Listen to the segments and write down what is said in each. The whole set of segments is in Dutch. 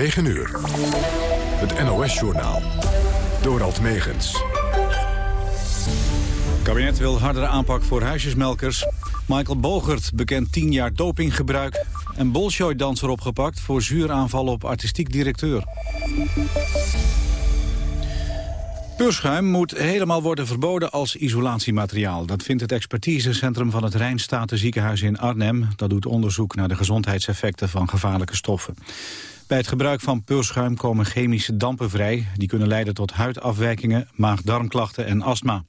9 uur. Het NOS-journaal. Dorald Megens. Kabinet wil hardere aanpak voor huisjesmelkers. Michael Bogert bekend 10 jaar dopinggebruik. En Bolshoi-danser opgepakt voor zuuraanval op artistiek directeur. Peurschuim moet helemaal worden verboden als isolatiemateriaal. Dat vindt het expertisecentrum van het Rijnstatenziekenhuis in Arnhem. Dat doet onderzoek naar de gezondheidseffecten van gevaarlijke stoffen. Bij het gebruik van peurschuim komen chemische dampen vrij. Die kunnen leiden tot huidafwijkingen, maag-darmklachten en astma.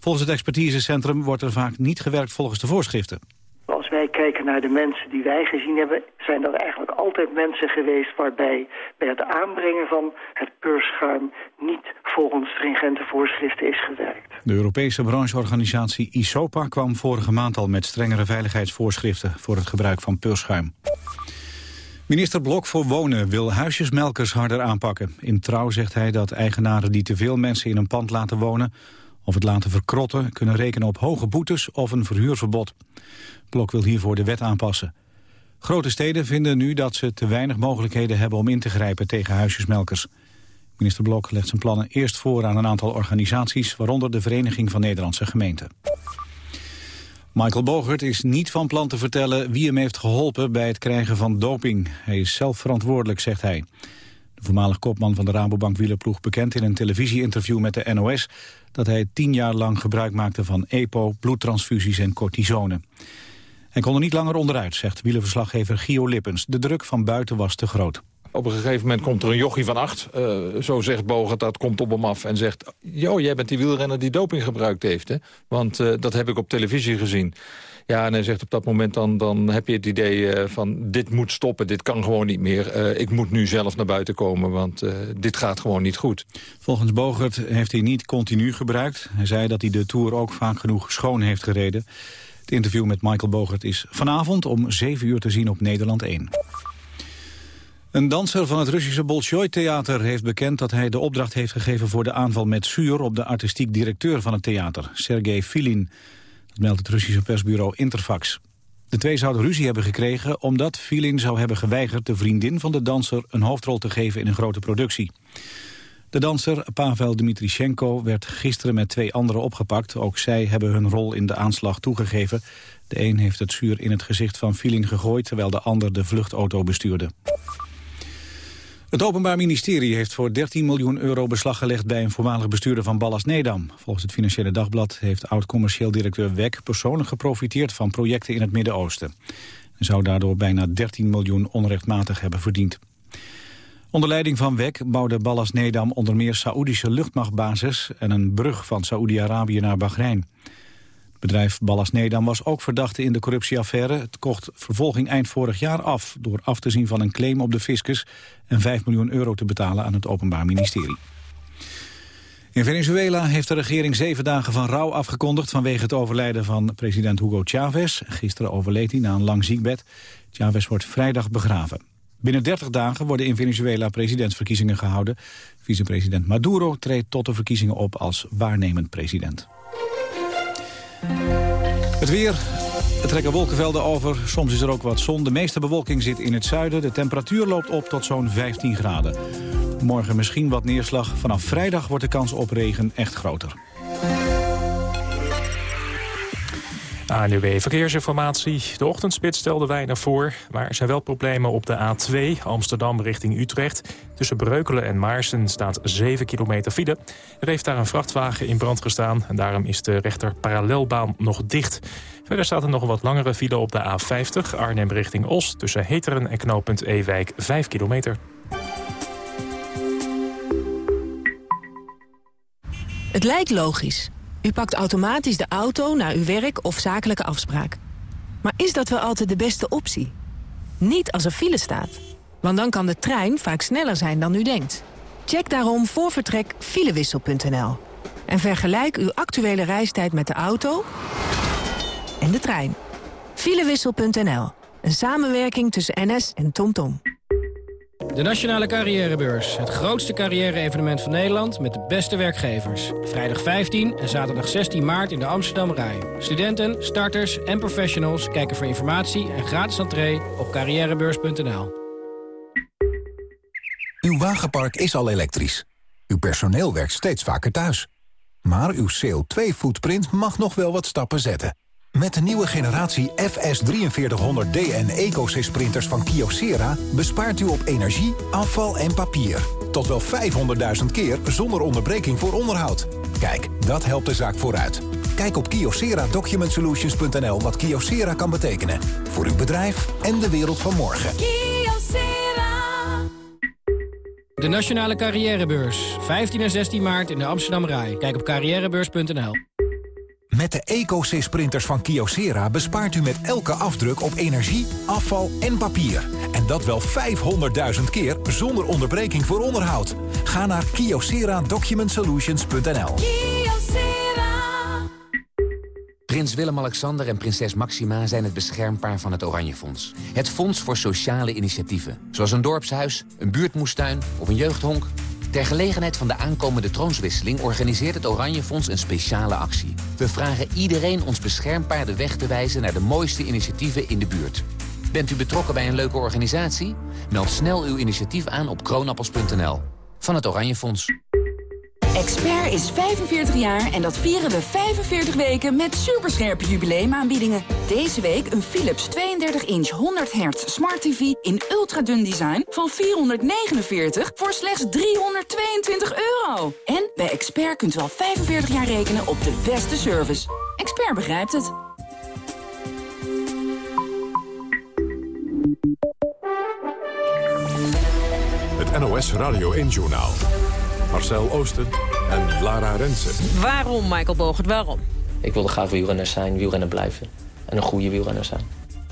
Volgens het expertisecentrum wordt er vaak niet gewerkt volgens de voorschriften. Als wij kijken naar de mensen die wij gezien hebben... zijn dat eigenlijk altijd mensen geweest waarbij bij het aanbrengen van het peurschuim... niet volgens stringente voorschriften is gewerkt. De Europese brancheorganisatie ISOPA kwam vorige maand al met strengere veiligheidsvoorschriften... voor het gebruik van peurschuim. Minister Blok voor Wonen wil huisjesmelkers harder aanpakken. In Trouw zegt hij dat eigenaren die te veel mensen in een pand laten wonen... of het laten verkrotten kunnen rekenen op hoge boetes of een verhuurverbod. Blok wil hiervoor de wet aanpassen. Grote steden vinden nu dat ze te weinig mogelijkheden hebben om in te grijpen tegen huisjesmelkers. Minister Blok legt zijn plannen eerst voor aan een aantal organisaties... waaronder de Vereniging van Nederlandse Gemeenten. Michael Bogert is niet van plan te vertellen wie hem heeft geholpen bij het krijgen van doping. Hij is zelf verantwoordelijk, zegt hij. De voormalig kopman van de Rabobank wielerploeg bekend in een televisieinterview met de NOS dat hij tien jaar lang gebruik maakte van EPO, bloedtransfusies en cortisone. Hij kon er niet langer onderuit, zegt wielerverslaggever Gio Lippens. De druk van buiten was te groot. Op een gegeven moment komt er een jochie van acht. Uh, zo zegt Bogert, dat komt op hem af en zegt... joh, jij bent die wielrenner die doping gebruikt heeft, hè? Want uh, dat heb ik op televisie gezien. Ja, en hij zegt op dat moment dan, dan heb je het idee uh, van... dit moet stoppen, dit kan gewoon niet meer. ik moet nu zelf naar buiten komen, want dit gaat gewoon niet goed. Volgens Bogert heeft hij niet continu gebruikt. Hij zei dat hij de Tour ook vaak genoeg schoon heeft gereden. Het interview met Michael Bogert is vanavond om 7 uur te zien op Nederland 1. Een danser van het Russische Bolshoi-theater heeft bekend dat hij de opdracht heeft gegeven voor de aanval met zuur op de artistiek directeur van het theater, Sergei Filin. Dat meldt het Russische persbureau Interfax. De twee zouden ruzie hebben gekregen omdat Filin zou hebben geweigerd de vriendin van de danser een hoofdrol te geven in een grote productie. De danser Pavel Dmitrichenko werd gisteren met twee anderen opgepakt. Ook zij hebben hun rol in de aanslag toegegeven. De een heeft het zuur in het gezicht van Filin gegooid... terwijl de ander de vluchtauto bestuurde. Het Openbaar Ministerie heeft voor 13 miljoen euro beslag gelegd bij een voormalig bestuurder van Ballas Nedam. Volgens het Financiële Dagblad heeft oud-commercieel directeur Wek persoonlijk geprofiteerd van projecten in het Midden-Oosten. En zou daardoor bijna 13 miljoen onrechtmatig hebben verdiend. Onder leiding van Wek bouwde Ballas Nedam onder meer Saoedische luchtmachtbasis en een brug van Saoedi-Arabië naar Bahrein bedrijf Ballas Nedam was ook verdachte in de corruptieaffaire. Het kocht vervolging eind vorig jaar af... door af te zien van een claim op de fiscus... en 5 miljoen euro te betalen aan het Openbaar Ministerie. In Venezuela heeft de regering zeven dagen van rouw afgekondigd... vanwege het overlijden van president Hugo Chavez. Gisteren overleed hij na een lang ziekbed. Chavez wordt vrijdag begraven. Binnen 30 dagen worden in Venezuela presidentsverkiezingen gehouden. Vicepresident Maduro treedt tot de verkiezingen op als waarnemend president. Het weer. Er trekken wolkenvelden over. Soms is er ook wat zon. De meeste bewolking zit in het zuiden. De temperatuur loopt op tot zo'n 15 graden. Morgen misschien wat neerslag. Vanaf vrijdag wordt de kans op regen echt groter. ANUW Verkeersinformatie. De ochtendspits stelde weinig voor, maar er zijn wel problemen op de A2 Amsterdam richting Utrecht. Tussen Breukelen en Maarsen staat 7 kilometer file. Er heeft daar een vrachtwagen in brand gestaan en daarom is de rechter parallelbaan nog dicht. Verder staat er nog een wat langere file op de A50 Arnhem richting Os... tussen Heteren en knooppunt Ewijk 5 kilometer. Het lijkt logisch. U pakt automatisch de auto naar uw werk of zakelijke afspraak. Maar is dat wel altijd de beste optie? Niet als er file staat. Want dan kan de trein vaak sneller zijn dan u denkt. Check daarom voor vertrek filewissel.nl. En vergelijk uw actuele reistijd met de auto en de trein. Filewissel.nl. Een samenwerking tussen NS en TomTom. De Nationale Carrièrebeurs. Het grootste carrière-evenement van Nederland met de beste werkgevers. Vrijdag 15 en zaterdag 16 maart in de Amsterdam Rai. Studenten, starters en professionals kijken voor informatie en gratis entree op carrièrebeurs.nl. Uw wagenpark is al elektrisch. Uw personeel werkt steeds vaker thuis. Maar uw CO2-footprint mag nog wel wat stappen zetten. Met de nieuwe generatie FS4300D en EcoSys printers van Kyocera... bespaart u op energie, afval en papier. Tot wel 500.000 keer zonder onderbreking voor onderhoud. Kijk, dat helpt de zaak vooruit. Kijk op kyocera-documentsolutions.nl wat Kyocera kan betekenen. Voor uw bedrijf en de wereld van morgen. De Nationale Carrièrebeurs. 15 en 16 maart in de Amsterdam Rai. Kijk op carrièrebeurs.nl. Met de EcoSys printers van Kyocera bespaart u met elke afdruk op energie, afval en papier. En dat wel 500.000 keer zonder onderbreking voor onderhoud. Ga naar kyocera-documentsolutions.nl. Prins Willem-Alexander en prinses Maxima zijn het beschermpaar van het Oranje Fonds. Het fonds voor sociale initiatieven. Zoals een dorpshuis, een buurtmoestuin of een jeugdhonk. Ter gelegenheid van de aankomende troonswisseling organiseert het Oranje Fonds een speciale actie. We vragen iedereen ons beschermpaar de weg te wijzen naar de mooiste initiatieven in de buurt. Bent u betrokken bij een leuke organisatie? Meld snel uw initiatief aan op kroonappels.nl. Van het Oranje Fonds. Expert is 45 jaar en dat vieren we 45 weken met superscherpe jubileumaanbiedingen. Deze week een Philips 32-inch 100 Hz Smart TV in ultradun design van 449 voor slechts 322 euro. En bij Expert kunt u al 45 jaar rekenen op de beste service. Expert begrijpt het. Het NOS Radio 1-journaal. Marcel Oosten en Lara Rensen. Waarom, Michael Bogert, waarom? Ik wilde graag wielrenner zijn, wielrenner blijven. En een goede wielrenner zijn.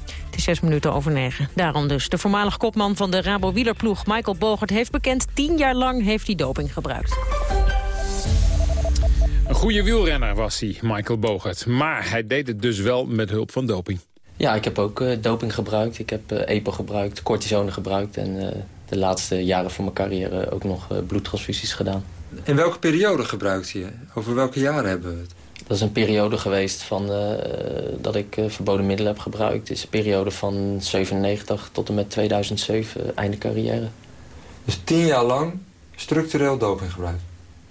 Het is zes minuten over negen. Daarom dus. De voormalig kopman van de Rabo-wielerploeg, Michael Bogert, heeft bekend... tien jaar lang heeft hij doping gebruikt. Een goede wielrenner was hij, Michael Bogert. Maar hij deed het dus wel met hulp van doping. Ja, ik heb ook uh, doping gebruikt. Ik heb uh, EPO gebruikt, cortisone gebruikt... en uh, de laatste jaren van mijn carrière ook nog bloedtransfusies gedaan. In welke periode gebruikte je? Over welke jaren hebben we het? Dat is een periode geweest van, uh, dat ik uh, verboden middelen heb gebruikt. Het is een periode van 97 tot en met 2007, einde carrière. Dus tien jaar lang structureel doping gebruikt?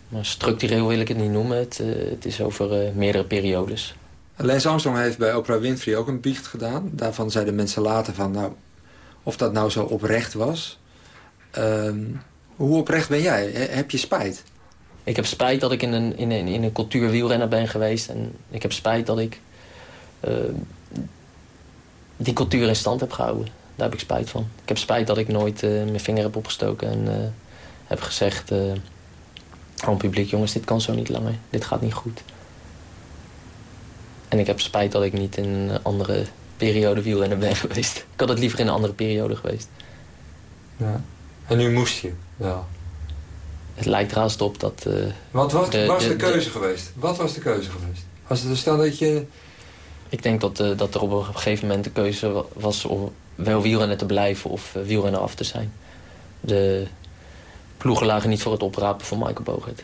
Maar structureel wil ik het niet noemen. Het, het is over meerdere periodes. Lance Armstrong heeft bij Oprah Winfrey ook een biecht gedaan. Daarvan zeiden mensen later van, nou, of dat nou zo oprecht was. Ehm, hoe oprecht ben jij? Heb je spijt? Ik heb spijt dat ik in een, in een, in een cultuur wielrenner ben geweest. En ik heb spijt dat ik uh, die cultuur in stand heb gehouden. Daar heb ik spijt van. Ik heb spijt dat ik nooit uh, mijn vinger heb opgestoken en uh, heb gezegd... aan het publiek, jongens, dit kan zo niet langer. Dit gaat niet goed. En ik heb spijt dat ik niet in een andere periode wielrenner ben geweest. Ik had het liever in een andere periode geweest. Ja. En nu moest je wel. Het lijkt haast op dat... Uh, Wat was de, was de, de keuze de, geweest? Wat was de keuze geweest? Was het stel dat je... Ik denk dat, uh, dat er op een gegeven moment de keuze was om wel wielrenner te blijven of uh, wielrenner af te zijn. De ploegen lagen niet voor het oprapen van Michael Bogert.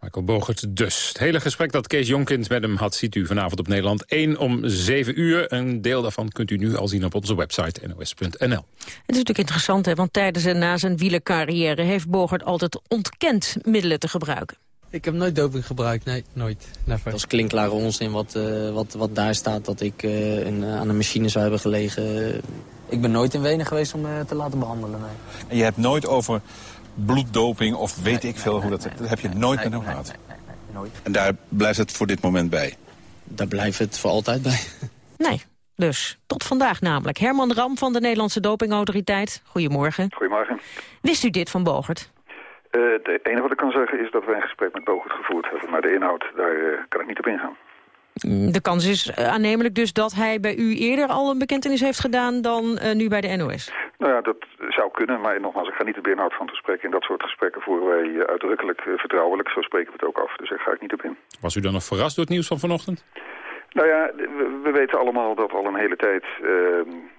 Michael Bogert dus. Het hele gesprek dat Kees Jonkind met hem had... ziet u vanavond op Nederland 1 om 7 uur. Een deel daarvan kunt u nu al zien op onze website nos.nl. Het is natuurlijk interessant, hè, want tijdens en na zijn wielercarrière... heeft Bogert altijd ontkend middelen te gebruiken. Ik heb nooit doping gebruikt, nee, nooit. Never. Dat is klinkklare onzin wat, uh, wat, wat daar staat... dat ik uh, in, uh, aan een machine zou hebben gelegen. Ik ben nooit in Wenen geweest om te laten behandelen, nee. En je hebt nooit over bloeddoping of weet nee, ik veel nee, hoe dat... Nee, dat heb je nooit met hem gehad? Nee, nooit. En daar blijft het voor dit moment bij? Daar blijft het voor altijd bij. Nee, dus tot vandaag namelijk. Herman Ram van de Nederlandse Dopingautoriteit. Goedemorgen. Goedemorgen. Wist u dit van Bogert? Uh, het enige wat ik kan zeggen is dat wij een gesprek met Bogert gevoerd hebben. Maar de inhoud, daar uh, kan ik niet op ingaan. De kans is aannemelijk dus dat hij bij u eerder al een bekentenis heeft gedaan dan uh, nu bij de NOS. Nou ja, dat zou kunnen, maar nogmaals, ik ga niet op de inhoud van het gesprek. In dat soort gesprekken voeren wij uitdrukkelijk uh, vertrouwelijk. Zo spreken we het ook af, dus daar ga ik niet op in. Was u dan nog verrast door het nieuws van vanochtend? Nou ja, we, we weten allemaal dat al een hele tijd uh,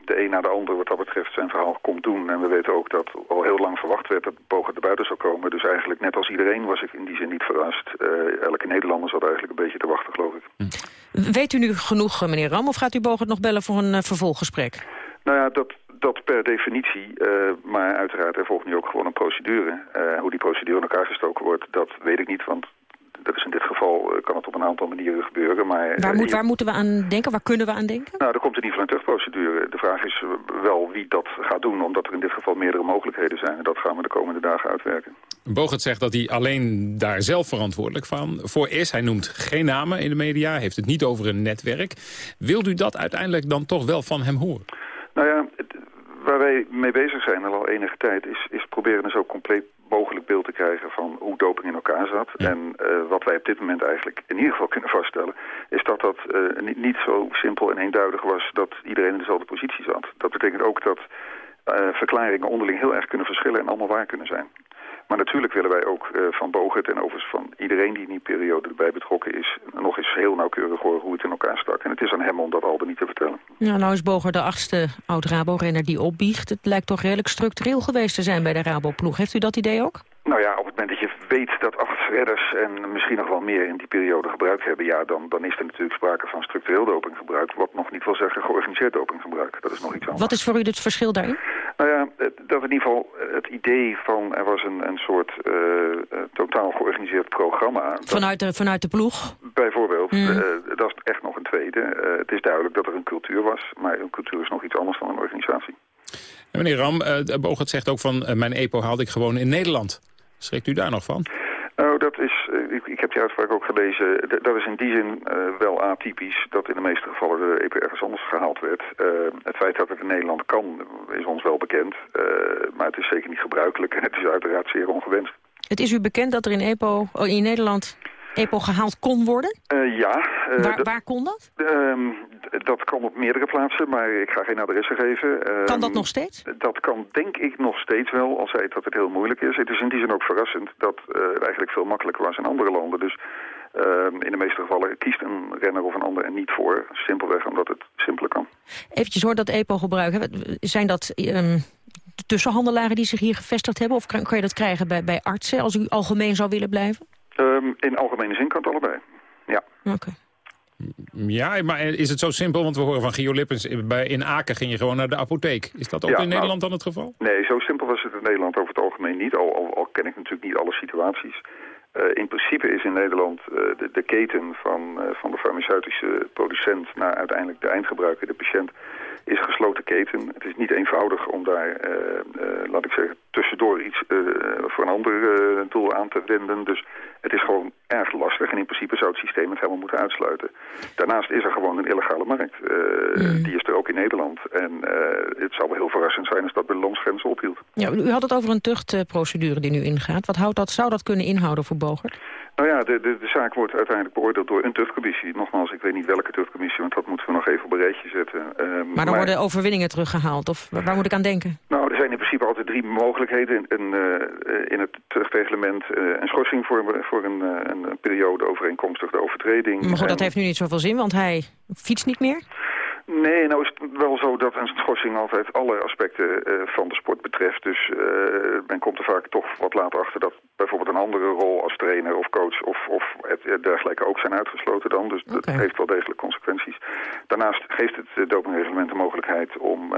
de een na de ander wat dat betreft zijn verhaal komt doen. En we weten ook dat al heel lang verwacht werd dat Bogert er buiten zou komen. Dus eigenlijk net als iedereen was ik in die zin niet verrast. Uh, elke Nederlander zat eigenlijk een beetje te wachten, geloof ik. Hm. Weet u nu genoeg, meneer Ram, of gaat u Bogert nog bellen voor een uh, vervolggesprek? Nou ja, dat, dat per definitie, uh, maar uiteraard er volgt nu ook gewoon een procedure. Uh, hoe die procedure in elkaar gestoken wordt, dat weet ik niet, want dat is in dit geval, kan het op een aantal manieren gebeuren. Maar, waar, moet, waar moeten we aan denken? Waar kunnen we aan denken? Nou, er komt in ieder geval een terugprocedure. De vraag is wel wie dat gaat doen, omdat er in dit geval meerdere mogelijkheden zijn. En dat gaan we de komende dagen uitwerken. Bogert zegt dat hij alleen daar zelf verantwoordelijk van voor is. Hij noemt geen namen in de media, heeft het niet over een netwerk. Wilt u dat uiteindelijk dan toch wel van hem horen? Nou ja, waar wij mee bezig zijn al enige tijd... is, is proberen een zo compleet mogelijk beeld te krijgen van hoe doping in elkaar zat. En uh, wat wij op dit moment eigenlijk in ieder geval kunnen vaststellen... is dat dat uh, niet, niet zo simpel en eenduidig was dat iedereen in dezelfde positie zat. Dat betekent ook dat uh, verklaringen onderling heel erg kunnen verschillen en allemaal waar kunnen zijn. Maar natuurlijk willen wij ook uh, van Bogert en overigens van iedereen die in die periode erbij betrokken is... nog eens heel nauwkeurig horen hoe het in elkaar stak. En het is aan hem om dat al niet te vertellen. Ja, nou is Bogert de achtste oud-Rabo-renner die opbiegt. Het lijkt toch redelijk structureel geweest te zijn bij de Rabo-ploeg. Heeft u dat idee ook? Nou ja, op het moment dat je weet dat acht redders en misschien nog wel meer in die periode gebruikt hebben... ja, dan, dan is er natuurlijk sprake van structureel dopinggebruik... wat nog niet wil zeggen georganiseerd dopinggebruik. Dat is nog iets anders. Wat is voor u het verschil daarin? Nou ja, dat in ieder geval het idee van er was een, een soort uh, totaal georganiseerd programma. Vanuit de, vanuit de ploeg? Bijvoorbeeld, mm. uh, dat is echt nog een tweede. het is duidelijk dat er een cultuur was, maar een cultuur is nog iets anders dan een organisatie. En meneer Ram, uh, Bogert zegt ook van mijn EPO haalde ik gewoon in Nederland. Schrikt u daar nog van? Nou, dat is, ik, ik, heb die uitspraak ook gelezen, dat is in die zin uh, wel atypisch dat in de meeste gevallen de EP ergens anders gehaald werd. Uh, het feit dat het in Nederland kan is ons wel bekend, uh, maar het is zeker niet gebruikelijk en het is uiteraard zeer ongewenst. Het is u bekend dat er in EPO, oh, in Nederland EPO gehaald kon worden? Uh, ja. Uh, waar, waar, kon dat? Uh, dat kan op meerdere plaatsen, maar ik ga geen adressen geven. kan dat nog steeds? Dat kan denk ik nog steeds wel, al zei het dat het heel moeilijk is. Het is in die zin ook verrassend dat het eigenlijk veel makkelijker was in andere landen. Dus ehm, in de meeste gevallen kiest een renner of een ander er niet voor. Simpelweg omdat het simpeler kan. Eventjes hoor dat EPO gebruiken. Zijn dat um, tussenhandelaren die zich hier gevestigd hebben? Of kan, kan je dat krijgen bij, bij artsen als u algemeen zou willen blijven? Um, in algemene zin kan het allebei, ja. Oké. Ja, maar is het zo simpel? Want we horen van Gio Lippens, bij, in Aken ging je gewoon naar de apotheek. Is dat ook ja, in Nederland nou, dan het geval? Nee, zo simpel was het in Nederland over het algemeen niet. Al, al, al ken ik natuurlijk niet alle situaties. Uh, in principe is in Nederland uh, de, de, keten van, uh, van de farmaceutische producent... naar uiteindelijk de eindgebruiker, de patiënt is gesloten keten. Het is niet eenvoudig om daar, uh, uh, laat ik zeggen, tussendoor iets uh, voor een ander doel aan te wenden. Dus het is gewoon erg lastig en in principe zou het systeem het helemaal moeten uitsluiten. Daarnaast is er gewoon een illegale markt. Mm. Die is er ook in Nederland. En het zou wel heel verrassend zijn als dat bij de landsgrenzen ophield. Ja, u had het over een tuchtprocedure die nu ingaat. Wat houdt dat, zou dat kunnen inhouden voor Bogert? Nou ja, de, de, de zaak wordt uiteindelijk beoordeeld door een tuchtcommissie. Nogmaals, ik weet niet welke tuchtcommissie, want dat moeten we nog even op een rijtje zetten. Uh, maar dan worden overwinningen teruggehaald, of waar moet ik aan denken? Nou, er zijn in principe altijd drie mogelijkheden. In, uh, in het tuchtreglement uh, een schorsing voor, voor een, een, periode overeenkomstig de overtreding. Maar goed, dat heeft nu niet zoveel zin, want hij fietst niet meer? Nee, nou is het wel zo dat een schorsing altijd alle aspecten uh, van de sport betreft. Dus uh, men komt er vaak toch wat later achter dat bijvoorbeeld een andere rol als trainer of coach of, of het, het dergelijke ook zijn uitgesloten dan. Dus okay. dat heeft wel degelijk consequenties. Daarnaast geeft het dopingreglement de mogelijkheid om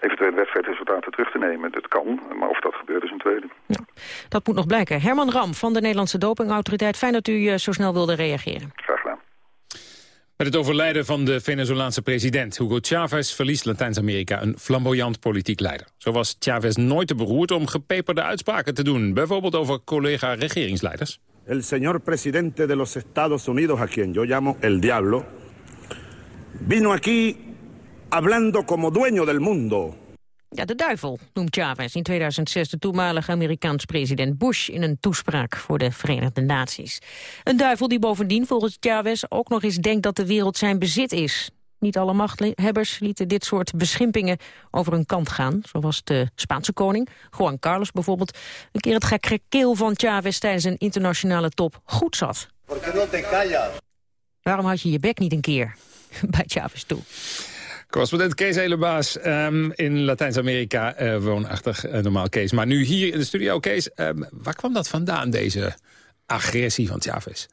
eventuele wedstrijdresultaten terug te nemen. Dat kan, maar of dat gebeurt is een tweede. Ja, dat moet nog blijken. Herman Ram van de Nederlandse Dopingautoriteit. Fijn dat u zo snel wilde reageren. Graag. Met het overlijden van de Venezolaanse president Hugo Chavez verliest Latijns-Amerika een flamboyant politiek leider. Zo was Chavez nooit te beroerd om gepeperde uitspraken te doen, bijvoorbeeld over collega-regeringsleiders. El señor presidente de los Estados Unidos, a quien yo llamo el diablo, vino aquí hablando como dueño del mundo. Ja, de duivel noemt Chavez in 2006 de toenmalige Amerikaans president Bush in een toespraak voor de Verenigde Naties. Een duivel die bovendien volgens Chavez ook nog eens denkt dat de wereld zijn bezit is. Niet alle machthebbers lieten dit soort beschimpingen over hun kant gaan. Zoals de Spaanse koning, Juan Carlos bijvoorbeeld... een keer het gekrekeel van Chavez tijdens een internationale top goed zat. Waarom had je je bek niet een keer bij Chavez toe? Correspondent Kees Elebaas um, in Latijns-Amerika, uh, woonachtig uh, normaal Kees. Maar nu hier in de studio, Kees, um, waar kwam dat vandaan, deze agressie van Chavez?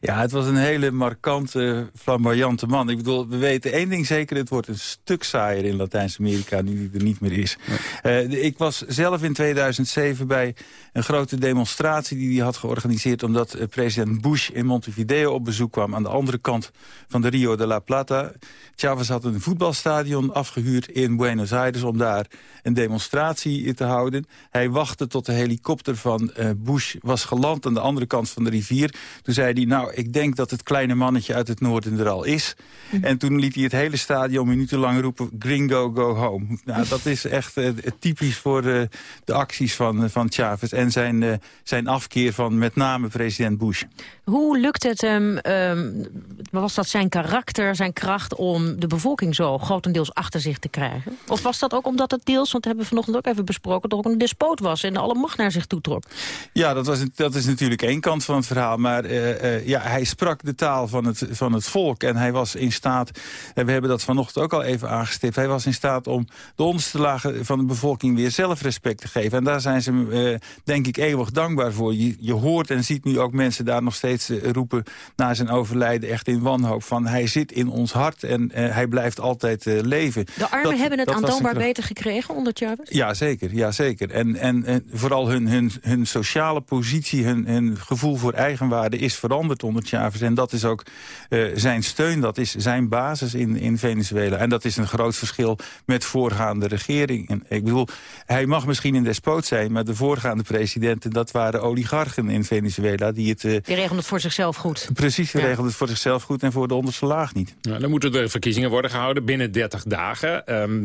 Ja, het was een hele markante, flamboyante man. Ik bedoel, we weten één ding zeker, het wordt een stuk saaier in Latijns-Amerika nu die er niet meer is. Uh, ik was zelf in 2007 bij een grote demonstratie die hij had georganiseerd... omdat uh, president Bush in Montevideo op bezoek kwam aan de andere kant van de Rio de la Plata. Chavez had een voetbalstadion afgehuurd in Buenos Aires om daar een demonstratie te houden. Hij wachtte tot de helikopter van uh, Bush was geland aan de andere kant van de rivier. Toen zei hij, nou, ik denk dat het kleine mannetje uit het noorden er al is. Mhm. En toen liet hij het hele stadion minutenlang roepen, gringo, go home. Nou, dat is echt uh, typisch voor uh, de acties van, van Chavez en zijn, zijn afkeer van met name president Bush. Hoe lukt het hem, um, was dat zijn karakter, zijn kracht om de bevolking zo grotendeels achter zich te krijgen? Of was dat ook omdat het deels, want dat hebben we vanochtend ook even besproken, toch ook een despoot was en alle macht naar zich toe trok? Ja, dat, was, dat is natuurlijk één kant van het verhaal, maar uh, uh, ja, hij sprak de taal van het, van het volk en hij was in staat, en we hebben dat vanochtend ook al even aangestipt, hij was in staat om de onderste lagen van de bevolking weer zelfrespect te geven. En daar zijn ze, uh, denk ik, eeuwig dankbaar voor. Je, je hoort en ziet nu ook mensen daar nog steeds roepen na zijn overlijden echt in wanhoop van hij zit in ons hart en hij blijft altijd leven. De armen dat, hebben het aantoonbaar beter gekregen onder Chavez? Ja, zeker. Ja, zeker. En, en, en vooral hun, hun, hun sociale positie, hun, hun gevoel voor eigenwaarde is veranderd onder Chavez. En dat is ook uh, zijn steun, dat is zijn basis in, in Venezuela. En dat is een groot verschil met voorgaande regeringen. Ik bedoel, hij mag misschien een despoot zijn, maar de voorgaande presidenten, dat waren oligarchen in Venezuela. Die, het, uh, die regelden het voor zichzelf goed. Precies, die ja. regelden het voor zichzelf goed en voor de onderste laag niet. Nou, dan moeten er verkiezingen worden gehouden binnen 30 dagen. Um,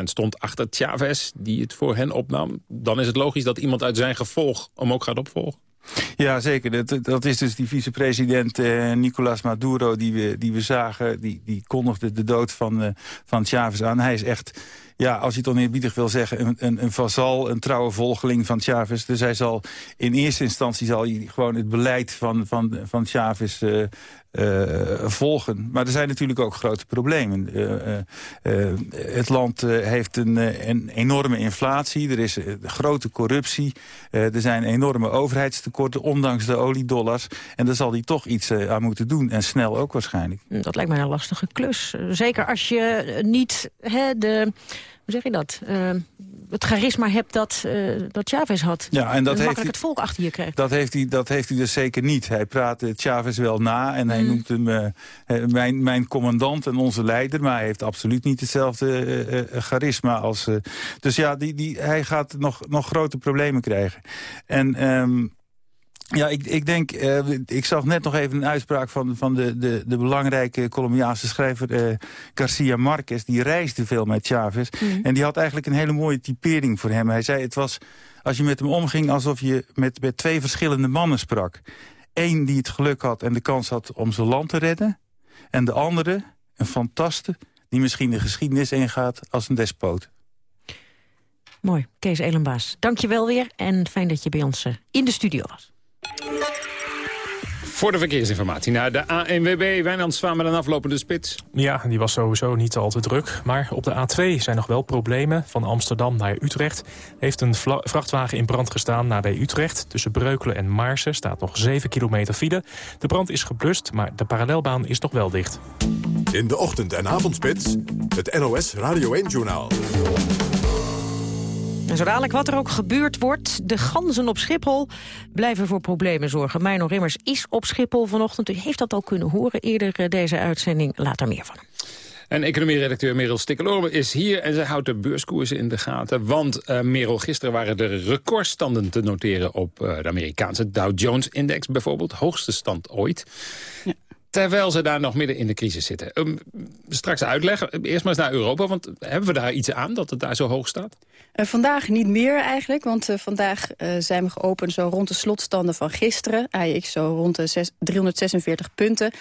60% stond achter Chavez, die het voor hen opnam. Dan is het logisch dat iemand uit zijn gevolg hem ook gaat opvolgen. Ja, zeker. Dat, dat is dus die vicepresident eh, Nicolás Maduro die we, die we zagen. Die, die kondigde de dood van, uh, van Chavez aan. Hij is echt ja, als je het oneerbiedig wil zeggen, een, een, een vazal, een trouwe volgeling van Chavez. Dus hij zal in eerste instantie zal hij gewoon het beleid van, van, van Chavez uh, uh, volgen. Maar er zijn natuurlijk ook grote problemen. Uh, het land heeft een, een, enorme inflatie, er is grote corruptie, er zijn enorme overheidstekorten, ondanks de oliedollars. En daar zal hij toch iets aan moeten doen, en snel ook waarschijnlijk. Dat lijkt mij een lastige klus. Zeker als je niet hè, de zeg je dat? Uh, het charisma hebt dat, uh, dat Chavez had. Ja, en dat heeft hij, het volk achter je krijgt. Dat heeft, hij, dat heeft hij dus zeker niet. Hij praat Chavez wel na en hij mm. noemt hem uh, mijn, mijn commandant en onze leider. Maar hij heeft absoluut niet hetzelfde charisma als... dus ja, die, die, hij gaat nog, nog grote problemen krijgen. En... Um, ja, ik, ik denk, uh, ik zag net nog even een uitspraak van, van de, de, de belangrijke Colombiaanse schrijver uh, Garcia Marquez. Die reisde veel met Chavez. Mm. En die had eigenlijk een hele mooie typering voor hem. Hij zei, het was, als je met hem omging, alsof je met, met twee verschillende mannen sprak. Eén die het geluk had en de kans had om zijn land te redden. En de andere, een fantaste, die misschien de geschiedenis ingaat als een despoot. Mooi, Kees Elenbaas. Dank je wel weer en fijn dat je bij ons uh, in de studio was. Voor de verkeersinformatie naar de ANWB. Wijnand Zwaan met een aflopende spits. Ja, die was sowieso niet al te druk. Maar op de A2 zijn nog wel problemen. Van Amsterdam naar Utrecht heeft een vrachtwagen in brand gestaan naar bij Utrecht. Tussen Breukelen en Maarsen staat nog 7 kilometer file. De brand is geblust, maar de parallelbaan is nog wel dicht. In de ochtend- en avondspits, het NOS Radio 1-journaal. Zo dadelijk wat er ook gebeurd wordt, de ganzen op Schiphol blijven voor problemen zorgen. Mino Rimmers is op Schiphol vanochtend. U heeft dat al kunnen horen eerder eh, deze uitzending. Laat er meer van hem. En economieredacteur Merel Stikkelorme is hier en zij houdt de beurskoersen in de gaten. Want uh, Merel, gisteren waren er recordstanden te noteren op uh, de Amerikaanse Dow Jones-index bijvoorbeeld. Hoogste stand ooit. Ja. Terwijl ze daar nog midden in de crisis zitten. Um, straks uitleggen. Eerst maar eens naar Europa, want hebben we daar iets aan dat het daar zo hoog staat? Uh, vandaag niet meer eigenlijk, want uh, vandaag uh, zijn we geopend zo rond de slotstanden van gisteren. AX zo rond de 6, 346 punten.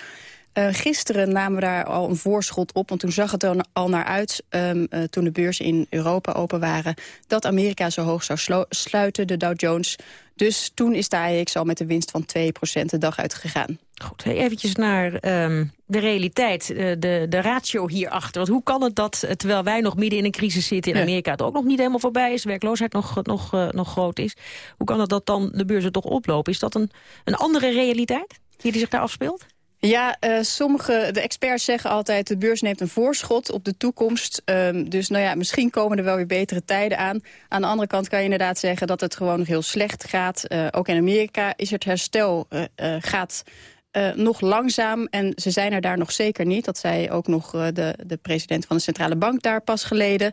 gisteren namen we daar al een voorschot op, want toen zag het er al naar uit... Um, toen de beurzen in Europa open waren, dat Amerika zo hoog zou sluiten, de Dow Jones... Dus toen is de AEX al met een winst van 2% de dag uitgegaan. Goed, eventjes naar um, de realiteit, de, de, de ratio hierachter. Want hoe kan het dat, terwijl wij nog midden in een crisis zitten... in Amerika het ook nog niet helemaal voorbij is... werkloosheid nog, nog, uh, nog groot is... hoe kan het dat dan de beurzen toch oplopen? Is dat een, een andere realiteit? die zich daar afspeelt? Ja, uh, sommige de experts zeggen altijd... de beurs neemt een voorschot op de toekomst. Um, dus nou ja, misschien komen er wel weer betere tijden aan. Aan de andere kant kan je inderdaad zeggen dat het gewoon nog heel slecht gaat. Uh, ook in Amerika is het herstel uh, gaat nog langzaam. En ze zijn er daar nog zeker niet. Dat zei ook nog de, de president van de Centrale Bank daar pas geleden.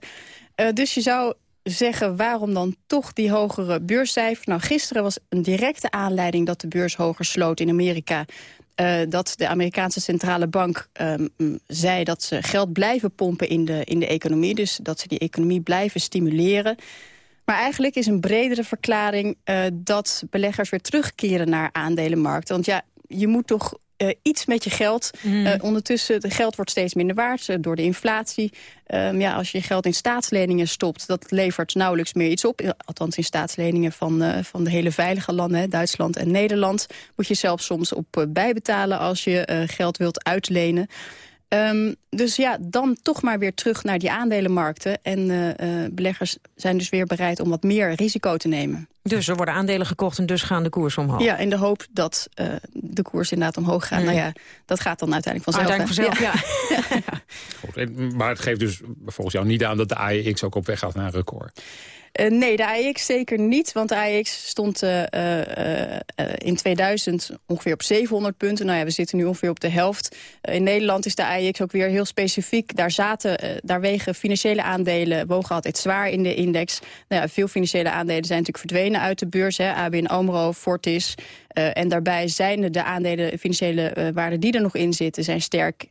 dus je zou zeggen, waarom dan toch die hogere beurscijfer? Nou, gisteren was een directe aanleiding dat de beurs hoger sloot in Amerika. Uh, dat de Amerikaanse centrale bank um, zei dat ze geld blijven pompen in de, in de economie. Dus dat ze die economie blijven stimuleren. Maar eigenlijk is een bredere verklaring dat beleggers weer terugkeren naar aandelenmarkten. Want ja, je moet toch uh, iets met je geld. Mm. Uh, ondertussen, het geld wordt steeds minder waard uh, door de inflatie. Um, ja, als je je geld in staatsleningen stopt, dat levert nauwelijks meer iets op. Althans in staatsleningen van, van de hele veilige landen, hè, Duitsland en Nederland. Moet je zelfs soms op bijbetalen als je geld wilt uitlenen. Um, dus ja, dan toch maar weer terug naar die aandelenmarkten. En uh, uh, beleggers zijn dus weer bereid om wat meer risico te nemen. Dus er worden aandelen gekocht en dus gaan de koers omhoog? Ja, in de hoop dat uh, de koers inderdaad omhoog gaat. Mm. Nou ja, dat gaat dan uiteindelijk vanzelf. Uiteindelijk vanzelf, ja. ja. Goed, maar het geeft dus volgens jou niet aan dat de AEX ook op weg gaat naar een record. Uh, nee, de AEX zeker niet, want de AEX stond uh, uh, in 2000 ongeveer op 700 punten. Nou ja, we zitten nu ongeveer op de helft. in Nederland is de AEX ook weer heel specifiek. Daar, zaten, daar wegen financiële aandelen, wogen altijd zwaar in de index. Nou ja, veel financiële aandelen zijn natuurlijk verdwenen uit de beurs. Hè. ABN AMRO, Fortis. en daarbij zijn de aandelen, financiële waarden die er nog in zitten... zijn sterk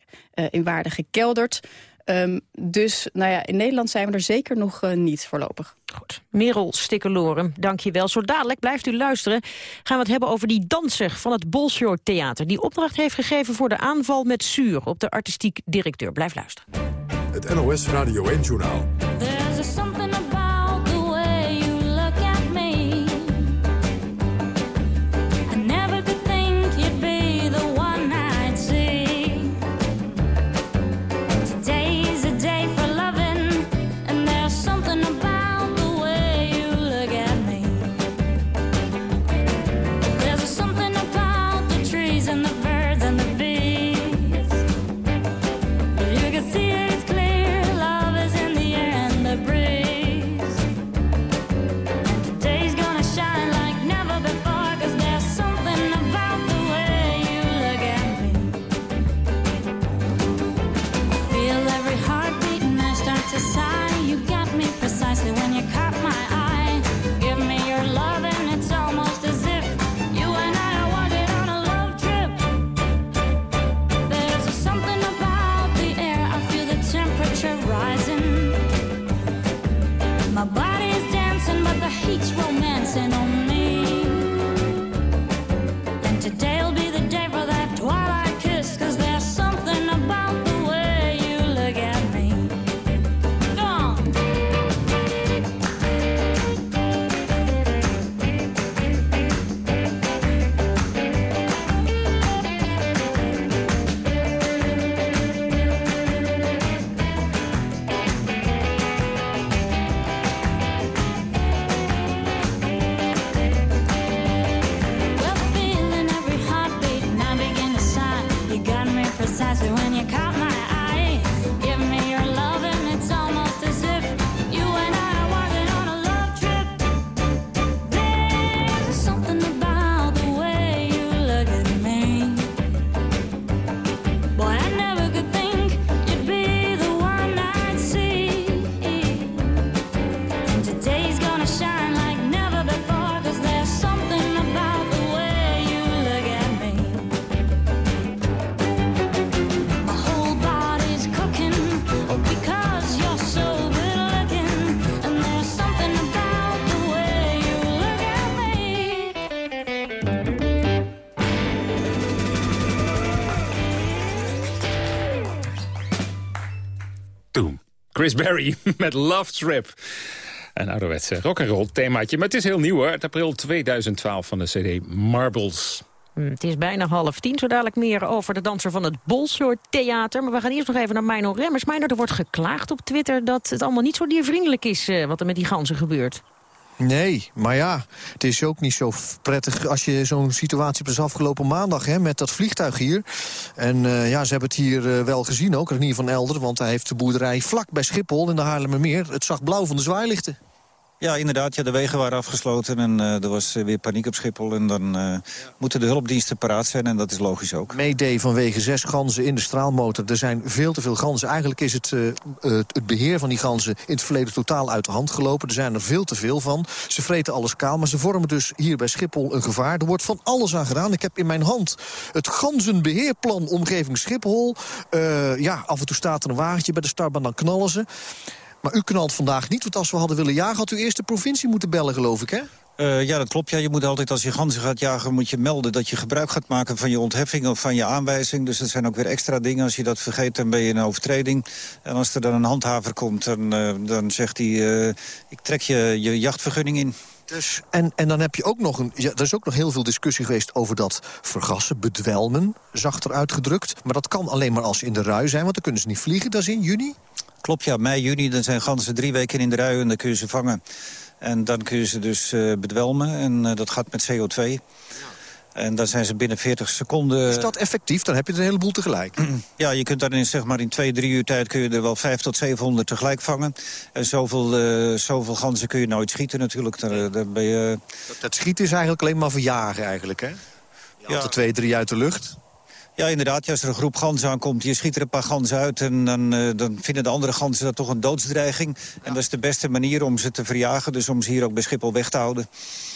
in waarde gekelderd. Um, dus nou ja, in Nederland zijn we er zeker nog uh, niet voorlopig. Goed. Merel Stikkeloren, dank je wel. Zo dadelijk, blijft u luisteren, gaan we het hebben over die danser van het Bolshoi Theater... die opdracht heeft gegeven voor de aanval met zuur op de artistiek directeur. Blijf luisteren. Het NOS Radio 1 Journaal. Chris Berry met Love Trip. Een ouderwetse rock'n'roll themaatje, maar het is heel nieuw hoor. Het april 2012 van de cd Marbles. Hm, het is bijna half tien, zo dadelijk meer over de danser van het Bolsoort Theater. Maar we gaan eerst nog even naar Mino Remmers. Mino, er wordt geklaagd op Twitter dat het allemaal niet zo diervriendelijk is... Uh, wat er met die ganzen gebeurt. Nee, maar ja, het is ook niet zo prettig als je zo'n situatie hebt afgelopen maandag... Hè, met dat vliegtuig hier. En uh, ja, ze hebben het hier uh, wel gezien ook, Renier van Elder... want hij heeft de boerderij vlak bij Schiphol in de Haarlemmermeer. Het zag blauw van de zwaailichten. Ja, inderdaad. Ja, de wegen waren afgesloten en uh, er was uh, weer paniek op Schiphol. En dan uh, moeten de hulpdiensten paraat zijn en dat is logisch ook. Mayday vanwege zes ganzen in de straalmotor. Er zijn veel te veel ganzen. Eigenlijk is het, het beheer van die ganzen in het verleden totaal uit de hand gelopen. Er zijn er veel te veel van. Ze vreten alles kaal, maar ze vormen dus hier bij Schiphol een gevaar. Er wordt van alles aan gedaan. Ik heb in mijn hand het ganzenbeheerplan omgeving Schiphol. ja, af en toe staat er een wagentje bij de startbaan, dan knallen ze. Maar u knalt vandaag niet, want als we hadden willen jagen... had u eerst de provincie moeten bellen, geloof ik, hè? Uh, ja, dat klopt. Ja. Je moet altijd, als je ganzen gaat jagen, moet je melden dat je gebruik gaat maken van je ontheffing of van je aanwijzing. Dus dat zijn ook weer extra dingen. Als je dat vergeet, dan ben je in een overtreding. En als er dan een handhaver komt, dan, uh, dan zegt hij, uh, ik trek je, je jachtvergunning in. Dus, en, en dan heb je ook nog een. Ja, er is ook nog heel veel discussie geweest over dat vergassen, bedwelmen, zachter uitgedrukt. Maar dat kan alleen maar als ze in de rui zijn, want dan kunnen ze niet vliegen. Dat is in juni. Klopt, ja. Mei, juni, dan zijn ganzen drie weken in de rui en dan kun je ze vangen. En dan kun je ze dus uh, bedwelmen en uh, dat gaat met CO2. Ja. En dan zijn ze binnen 40 seconden... Is dat effectief? Dan heb je er een heleboel tegelijk. Ja, je kunt dan in, zeg maar, in twee, drie uur tijd kun je er wel 5 tot 700 tegelijk vangen. En zoveel, uh, zoveel ganzen kun je nooit schieten natuurlijk. Daar, daar ben je... dat, dat, schieten is eigenlijk alleen maar verjagen eigenlijk, hè? Je ja. twee, drie uit de lucht. Ja, inderdaad. Ja, als er een groep ganzen aankomt, je schiet er een paar ganzen uit... en dan, uh, dan vinden de andere ganzen dat toch een doodsdreiging. Ja. En dat is de beste manier om ze te verjagen. Dus om ze hier ook bij Schiphol weg te houden.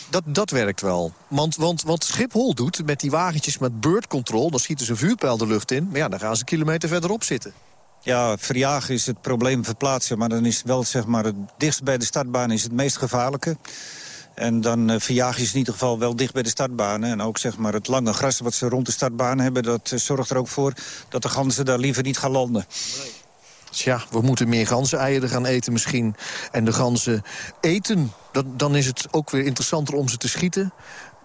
Dat, dat werkt wel. Want, want wat Schiphol doet met die wagentjes met bird control... dan schieten ze een vuurpijl de lucht in. Maar ja, dan gaan ze een kilometer verderop zitten. Ja, verjagen is het probleem verplaatsen. Maar dan is wel zeg maar, het dichtst bij de startbaan is het meest gevaarlijke. En dan uh, verjaag je ze in ieder geval wel dicht bij de startbanen. En ook zeg maar, het lange gras wat ze rond de startbaan hebben... dat uh, zorgt er ook voor dat de ganzen daar liever niet gaan landen. Dus ja, we moeten meer ganzeneieren gaan eten misschien. En de ganzen eten, dat, dan is het ook weer interessanter om ze te schieten.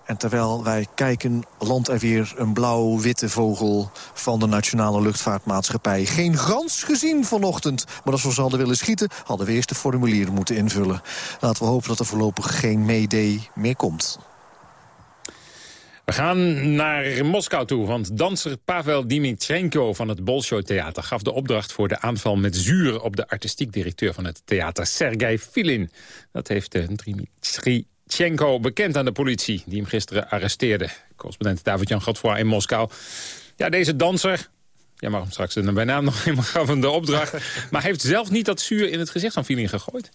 En terwijl wij kijken, landt er weer een blauw-witte vogel van de Nationale Luchtvaartmaatschappij. Geen gans gezien vanochtend. Maar als we ze hadden willen schieten, hadden we eerst de formulieren moeten invullen. Laten we hopen dat er voorlopig geen Mayday meer komt. We gaan naar Moskou toe, want danser Pavel Dimitrenko van het Bolshoi Theater gaf de opdracht voor de aanval met zuur op de artistiek directeur van het theater, Sergei Filin. Dat heeft de Dimitri Tchenko bekend aan de politie... die hem gisteren arresteerde. Correspondent David-Jan Godfroy in Moskou. Ja, deze danser... Jij mag hem straks bij naam nog helemaal van de opdracht. maar heeft zelf niet dat zuur in het gezicht van Filin gegooid?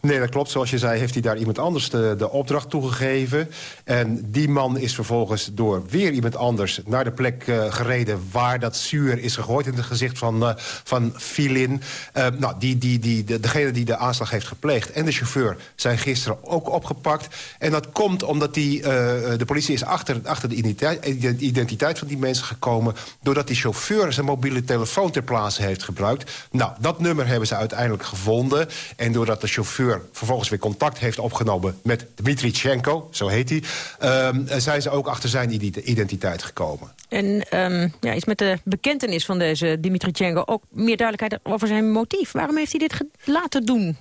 Nee, dat klopt. Zoals je zei, heeft hij daar iemand anders de, de opdracht toegegeven. En die man is vervolgens door weer iemand anders naar de plek uh, gereden... waar dat zuur is gegooid in het gezicht van, uh, van Filin. Uh, nou, die, die, die, de, degene die de aanslag heeft gepleegd en de chauffeur zijn gisteren ook opgepakt. En dat komt omdat die, de politie is achter, achter de identiteit, identiteit van die mensen gekomen... doordat die chauffeur zijn mobiele telefoon ter plaatse heeft gebruikt. Nou, dat nummer hebben ze uiteindelijk gevonden. En doordat de chauffeur chauffeur vervolgens weer contact heeft opgenomen met Dmitri zo heet hij, uh, zijn ze ook achter zijn identiteit gekomen. En um, ja, is met de bekentenis van deze Dmitri ook meer duidelijkheid over zijn motief. Waarom heeft hij dit laten doen?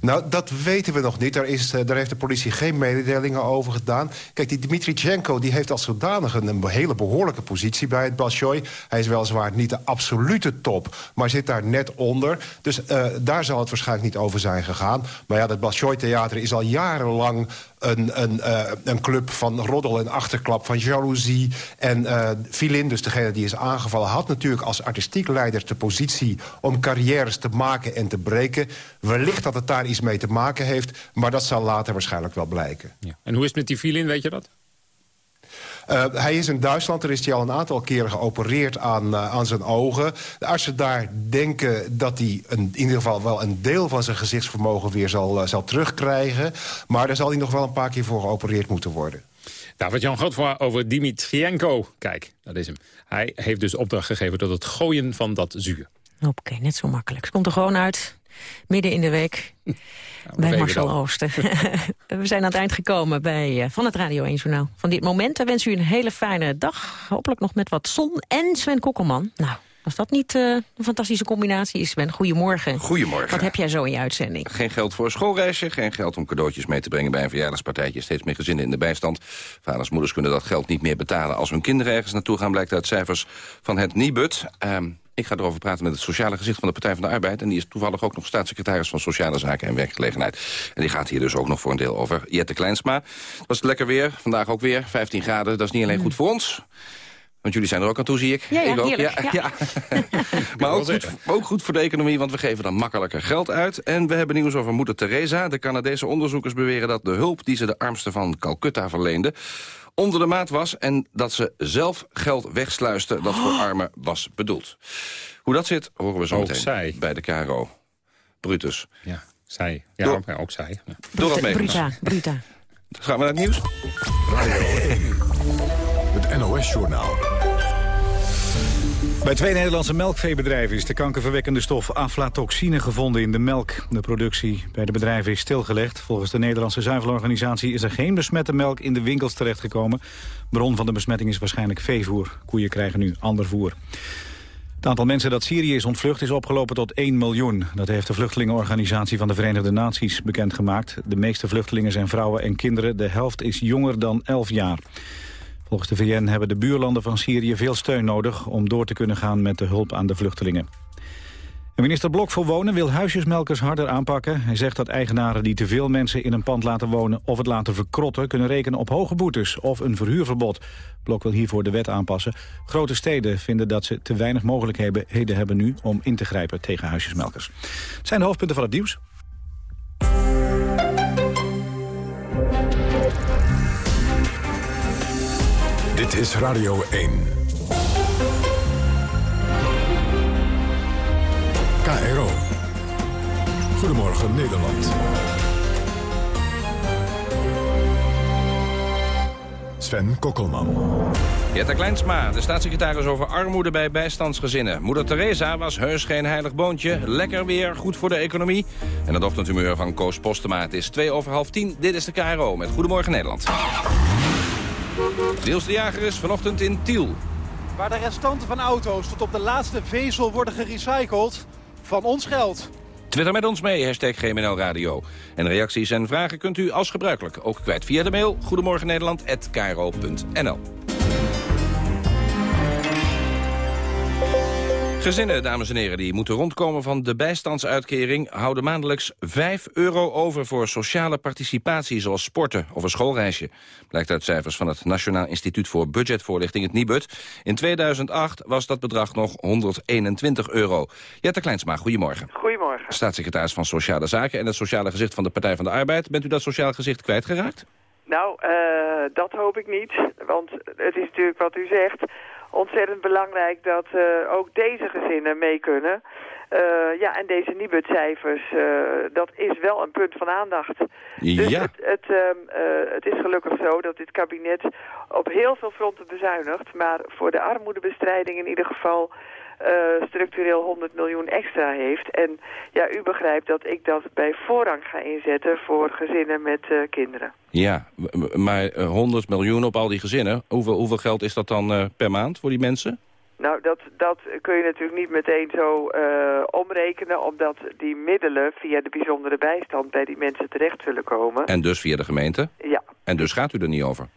Nou, dat weten we nog niet. Daar, is, eh, daar heeft de politie geen mededelingen over gedaan. Kijk, die Dmitri die heeft als zodanig een, hele behoorlijke positie bij het Bolshoi. Hij is weliswaar niet de absolute top, maar zit daar net onder. Dus uh, daar zal het waarschijnlijk niet over zijn gegaan. Maar ja, dat Bolshoi-theater is al jarenlang een, een, uh, een club van roddel en achterklap, van jaloezie. En uh, Filin, dus degene die is aangevallen... had natuurlijk als artistiek leider de positie om carrières te maken en te breken. Wellicht dat het daar iets mee te maken heeft, maar dat zal later waarschijnlijk wel blijken. Ja. En hoe is het met die Filin, weet je dat? Uh, hij is in Duitsland, er is hij al een aantal keren geopereerd aan, uh, aan zijn ogen. De artsen daar denken dat hij een, in ieder geval wel een deel van zijn gezichtsvermogen weer zal, uh, zal terugkrijgen. Maar daar zal hij nog wel een paar keer voor geopereerd moeten worden. David-Jan Godfroy over Dimitrienko. Kijk, dat is hem. Hij heeft dus opdracht gegeven tot het gooien van dat zuur. Oké, okay, net zo makkelijk. Het komt er gewoon uit. Midden in de week. bij Marcel Oosten. we zijn aan het eind gekomen bij, uh, van het Radio 1 Journaal. Van dit moment. We wensen u een hele fijne dag. Hopelijk nog met wat zon. En Sven Kokkelman. Nou, Als dat niet uh, een fantastische combinatie is, Ben, goedemorgen. Goedemorgen. Wat heb jij zo in je uitzending? Geen geld voor een schoolreisje, geen geld om cadeautjes mee te brengen bij een verjaardagspartijtje. Steeds meer gezinnen in de bijstand. Vaders, moeders kunnen dat geld niet meer betalen als hun kinderen ergens naartoe gaan, blijkt uit cijfers van het Nibud. Uh, ik ga erover praten met het sociale gezicht van de Partij van de Arbeid. En die is toevallig ook nog staatssecretaris van Sociale Zaken en Werkgelegenheid. En die gaat hier dus ook nog voor een deel over Jette Kleinsma. Het was lekker weer, vandaag ook weer, 15 graden. Dat is niet alleen goed voor ons... Want jullie zijn er ook aan toe, zie ik. Ja, ja, ik ook. ja, ja. maar ook goed, ook goed voor de economie, want we geven dan makkelijker geld uit. En we hebben nieuws over moeder Teresa. De Canadese onderzoekers beweren dat de hulp die ze de armsten van Calcutta verleende onder de maat was... en dat ze zelf geld wegsluiste dat voor armen was bedoeld. Hoe dat zit, horen we zo Ook meteen zij. bij de KRO. Brutus. Ja, zij. Ja, Door- ook, ja, ook zij. Megens. Bruta, Bruta. Gaan we naar het nieuws? Radio 1. Het NOS-journaal. Bij twee Nederlandse melkveebedrijven is de kankerverwekkende stof aflatoxine gevonden in de melk. De productie bij de bedrijven is stilgelegd. Volgens de Nederlandse zuivelorganisatie is er geen besmette melk in de winkels terechtgekomen. Bron van de besmetting is waarschijnlijk veevoer. Koeien krijgen nu ander voer. Het aantal mensen dat Syrië is ontvlucht is opgelopen tot 1 miljoen. Dat heeft de vluchtelingenorganisatie van de Verenigde Naties bekendgemaakt. De meeste vluchtelingen zijn vrouwen en kinderen. De helft is jonger dan 11 jaar. Volgens de VN hebben de buurlanden van Syrië veel steun nodig... om door te kunnen gaan met de hulp aan de vluchtelingen. En minister Blok voor Wonen wil huisjesmelkers harder aanpakken. Hij zegt dat eigenaren die te veel mensen in een pand laten wonen... of het laten verkrotten, kunnen rekenen op hoge boetes of een verhuurverbod. Blok wil hiervoor de wet aanpassen. Grote steden vinden dat ze te weinig mogelijkheden hebben nu... om in te grijpen tegen huisjesmelkers. Het zijn de hoofdpunten van het nieuws. Dit is Radio 1. KRO. Goedemorgen Nederland. Sven Kokkelman. Jette Kleinsma, de staatssecretaris over armoede bij bijstandsgezinnen. Moeder Teresa was heus geen heilig boontje. Lekker weer, goed voor de economie. En het ochtendhumeur van Koos Postema. Het is twee over half tien. Dit is de KRO met Goedemorgen Nederland. Niels de Jager is vanochtend in Tiel. Waar de restanten van auto's tot op de laatste vezel worden gerecycled van ons geld. Twitter met ons mee, hashtag GMNL Radio. En reacties en vragen kunt u als gebruikelijk ook kwijt via de mail... Goedemorgen Gezinnen, dames en heren, die moeten rondkomen van de bijstandsuitkering... houden maandelijks 5 euro over voor sociale participatie... zoals sporten of een schoolreisje. Blijkt uit cijfers van het Nationaal Instituut voor Budgetvoorlichting, het NIBUD. In 2008 was dat bedrag nog 121 euro. Jette Kleinsma, goedemorgen. Goedemorgen. Staatssecretaris van Sociale Zaken en het sociale gezicht van de Partij van de Arbeid. Bent u dat sociaal gezicht kwijtgeraakt? Nou, eh, dat hoop ik niet. Want het is natuurlijk wat u zegt ontzettend belangrijk dat eh, ook deze gezinnen mee kunnen. Eh, ja, en deze Nibud-cijfers, eh, dat is wel een punt van aandacht. Dus Ja. het, het, ehm, eh, het is gelukkig zo dat dit kabinet op heel veel fronten bezuinigt. Maar voor de armoedebestrijding in ieder geval eh, structureel 100 miljoen extra heeft. En ja, u begrijpt dat ik dat bij voorrang ga inzetten voor gezinnen met eh, kinderen. Ja, maar eh, 100 miljoen op al die gezinnen. Hoeveel, hoeveel geld is dat dan eh, per maand voor die mensen? Nou, dat, dat kun je natuurlijk niet meteen zo eh, omrekenen... omdat die middelen via de bijzondere bijstand bij die mensen terecht zullen komen. En dus via de gemeente? Ja. En dus gaat u er niet over?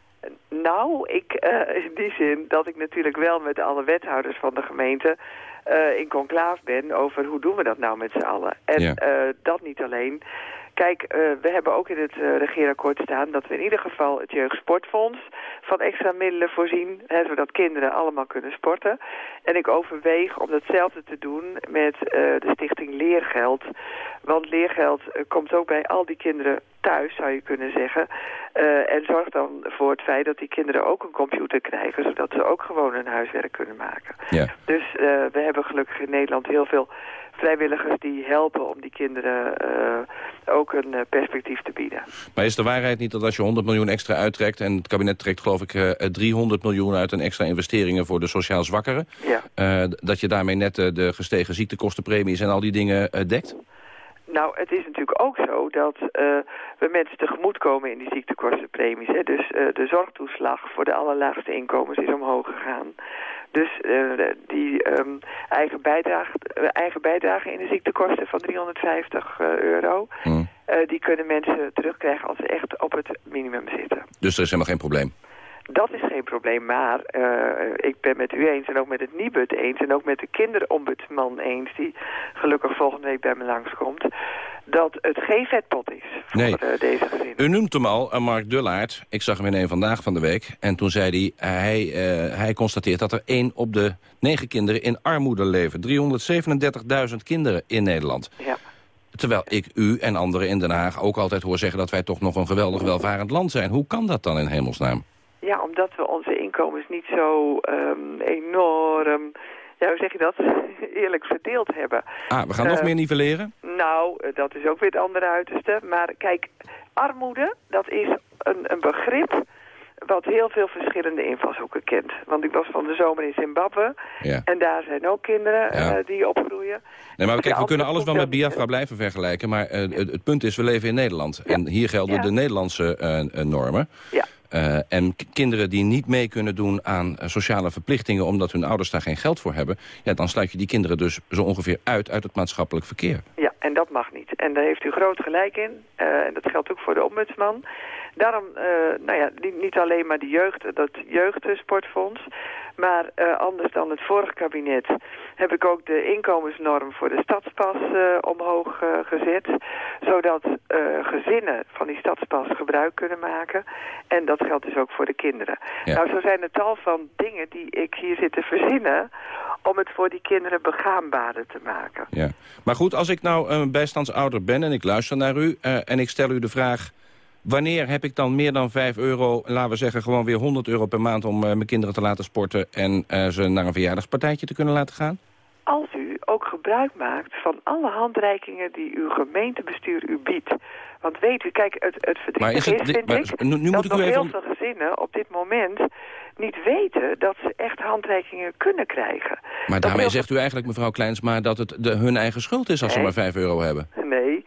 Nou, ik, eh, in die zin dat ik natuurlijk wel met alle wethouders van de gemeente... eh, in conclaaf ben over hoe doen we dat nou met z'n allen. En Ja. eh, dat niet alleen. Kijk, eh, we hebben ook in het eh, regeerakkoord staan dat we in ieder geval het jeugdsportfonds van extra middelen voorzien, hè, zodat kinderen allemaal kunnen sporten. En ik overweeg om datzelfde te doen met eh, de stichting Leergeld. Want leergeld komt ook bij al die kinderen thuis, zou je kunnen zeggen. En zorgt dan voor het feit dat die kinderen ook een computer krijgen, zodat ze ook gewoon hun huiswerk kunnen maken. Ja. Dus we hebben gelukkig in Nederland heel veel vrijwilligers die helpen om die kinderen eh, ook een eh, perspectief te bieden. Maar is de waarheid niet dat als je 100 miljoen extra uittrekt... en het kabinet trekt geloof ik eh, 300 miljoen uit... een extra investeringen voor de sociaal zwakkeren... Ja. eh, dat je daarmee net eh, de gestegen ziektekostenpremies en al die dingen eh, dekt? Nou, het is natuurlijk ook zo dat eh, we mensen tegemoetkomen in die ziektekostenpremies. Hè. Dus eh, de zorgtoeslag voor de allerlaagste inkomens is omhoog gegaan. Dus uh, die um, eigen, bijdrage, uh, eigen bijdrage in de ziektekosten van 350 uh, euro... Hmm. die kunnen mensen terugkrijgen als ze echt op het minimum zitten. Dus er is helemaal geen probleem? Dat is geen probleem, maar ik ben met u eens en ook met het Nibud eens... en ook met de kinderombudsman eens, die gelukkig volgende week bij me langskomt... dat het geen vetpot is voor nee. deze gezinnen. U noemt hem al, Mark Dullaert. Ik zag hem in een Vandaag van de Week. En toen zei hij, hij, hij constateert dat er één op de negen kinderen in armoede leven. 337.000 kinderen in Nederland. Ja. Terwijl ik u en anderen in Den Haag ook altijd hoor zeggen... dat wij toch nog een geweldig welvarend land zijn. Hoe kan dat dan in hemelsnaam? Ja, omdat we onze inkomens niet zo um, enorm, ja, hoe zeg je dat, eerlijk verdeeld hebben. Ah, we gaan uh, nog meer nivelleren? Nou, dat is ook weer het andere uiterste. Maar kijk, armoede, dat is een, een begrip wat heel veel verschillende invalshoeken kent. Want ik was van de zomer in Zimbabwe. Ja. En daar zijn ook kinderen ja. uh, die opgroeien. Nee, maar kijk, we kunnen alles wel met Biafra blijven vergelijken. Maar uh, het, het, punt is, we leven in Nederland. Ja. En hier gelden de Nederlandse normen. Ja. Uh, en kinderen die niet mee kunnen doen aan uh, sociale verplichtingen... omdat hun ouders daar geen geld voor hebben... Ja, dan sluit je die kinderen dus zo ongeveer uit uit het maatschappelijk verkeer. Ja, en dat mag niet. En daar heeft u groot gelijk in. Uh, en dat geldt ook voor de ombudsman. Daarom, nou ja, niet, alleen maar de jeugd, dat jeugdsportfonds... Maar uh, anders dan het vorige kabinet heb ik ook de inkomensnorm voor de stadspas uh, omhoog uh, gezet. Zodat gezinnen van die stadspas gebruik kunnen maken. En dat geldt dus ook voor de kinderen. Ja. Nou, zo zijn er tal van dingen die ik hier zit te verzinnen om het voor die kinderen begaanbaarder te maken. Ja. Maar goed, als ik nou een bijstandsouder ben en ik luister naar u... en ik stel u de vraag... Wanneer heb ik dan meer dan 5 euro, laten we zeggen gewoon weer 100 euro per maand... om uh, mijn kinderen te laten sporten en uh, ze naar een verjaardagspartijtje te kunnen laten gaan? Als u ook gebruik maakt van alle handreikingen die uw gemeentebestuur u biedt. Want weet u, kijk, het, het verdrietige is, is, vind maar, ik, nu, nu dat moet ik nog u even... heel veel gezinnen op dit moment niet weten dat ze echt handreikingen kunnen krijgen. Maar dat daarmee zegt u eigenlijk, mevrouw Kleinsma, dat het de, hun eigen schuld is als nee. ze maar 5 euro hebben. Nee,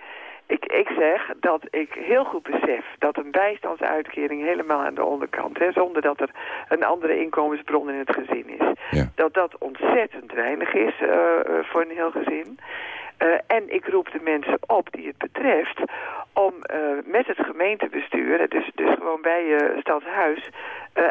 ik, ik zeg dat ik heel goed besef dat een bijstandsuitkering helemaal aan de onderkant, hè, zonder dat er een andere inkomensbron in het gezin is, ja. dat dat ontzettend weinig is uh, uh, voor een heel gezin. Uh, en ik roep de mensen op die het betreft om uh, met het gemeentebestuur, dus, dus gewoon bij je uh, stadshuis,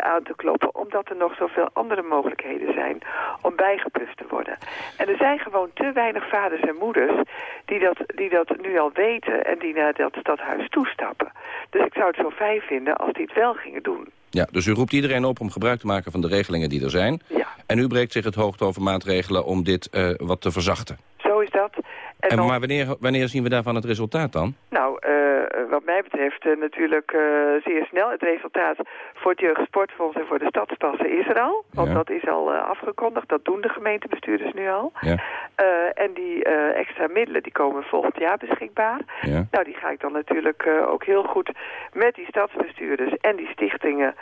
aan te kloppen. Omdat er nog zoveel andere mogelijkheden zijn om bijgeplust te worden. En er zijn gewoon te weinig vaders en moeders die dat, die dat nu al weten en die naar dat stadhuis toestappen. Dus ik zou het zo fijn vinden als die het wel gingen doen. Ja, dus u roept iedereen op om gebruik te maken van de regelingen die er zijn. Ja. En u breekt zich het hoofd over maatregelen om dit wat te verzachten. Zo is dat. En, en dan... Maar wanneer, wanneer zien we daarvan het resultaat dan? Nou, uh, wat mij betreft uh, natuurlijk uh, zeer snel. Het resultaat voor het Jeugdsportfonds en voor de stadspassen is er al. Want ja. dat is al afgekondigd. Dat doen de gemeentebestuurders nu al. Ja. en die extra middelen die komen volgend jaar beschikbaar. Ja. Nou, die ga ik dan natuurlijk ook heel goed met die stadsbestuurders en die stichtingen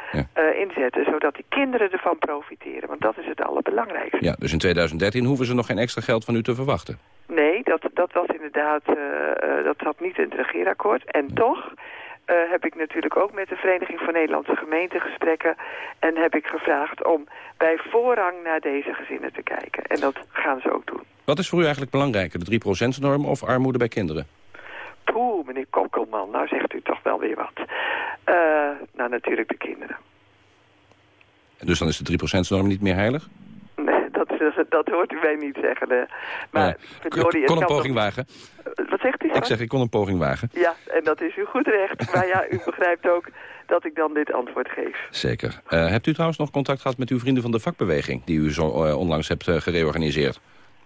inzetten. Zodat die kinderen ervan profiteren. Want dat is het allerbelangrijkste. Ja, dus in 2013 hoeven ze nog geen extra geld van u te verwachten? Nee, dat, dat was inderdaad, uh, uh, dat zat niet in het regeerakkoord. En toch uh, heb ik natuurlijk ook met de Vereniging van Nederlandse Gemeenten gesprekken. En heb ik gevraagd om bij voorrang naar deze gezinnen te kijken. En dat gaan ze ook doen. Wat is voor u eigenlijk belangrijker, de 3%-norm of armoede bij kinderen? Poeh, meneer Kokkelman, nou zegt u toch wel weer wat. nou, natuurlijk de kinderen. Dus dan is de 3%-norm niet meer heilig? Dat, dat hoort u mij niet zeggen. Hè. Maar, ik kon, kon een poging wagen. Wat zegt u? Ik zeg, ik kon een poging wagen. Ja, en dat is u goed recht. maar ja, u begrijpt ook dat ik dan dit antwoord geef. Zeker. Uh, hebt u trouwens nog contact gehad met uw vrienden van de vakbeweging... die u zo uh, onlangs hebt uh, gereorganiseerd?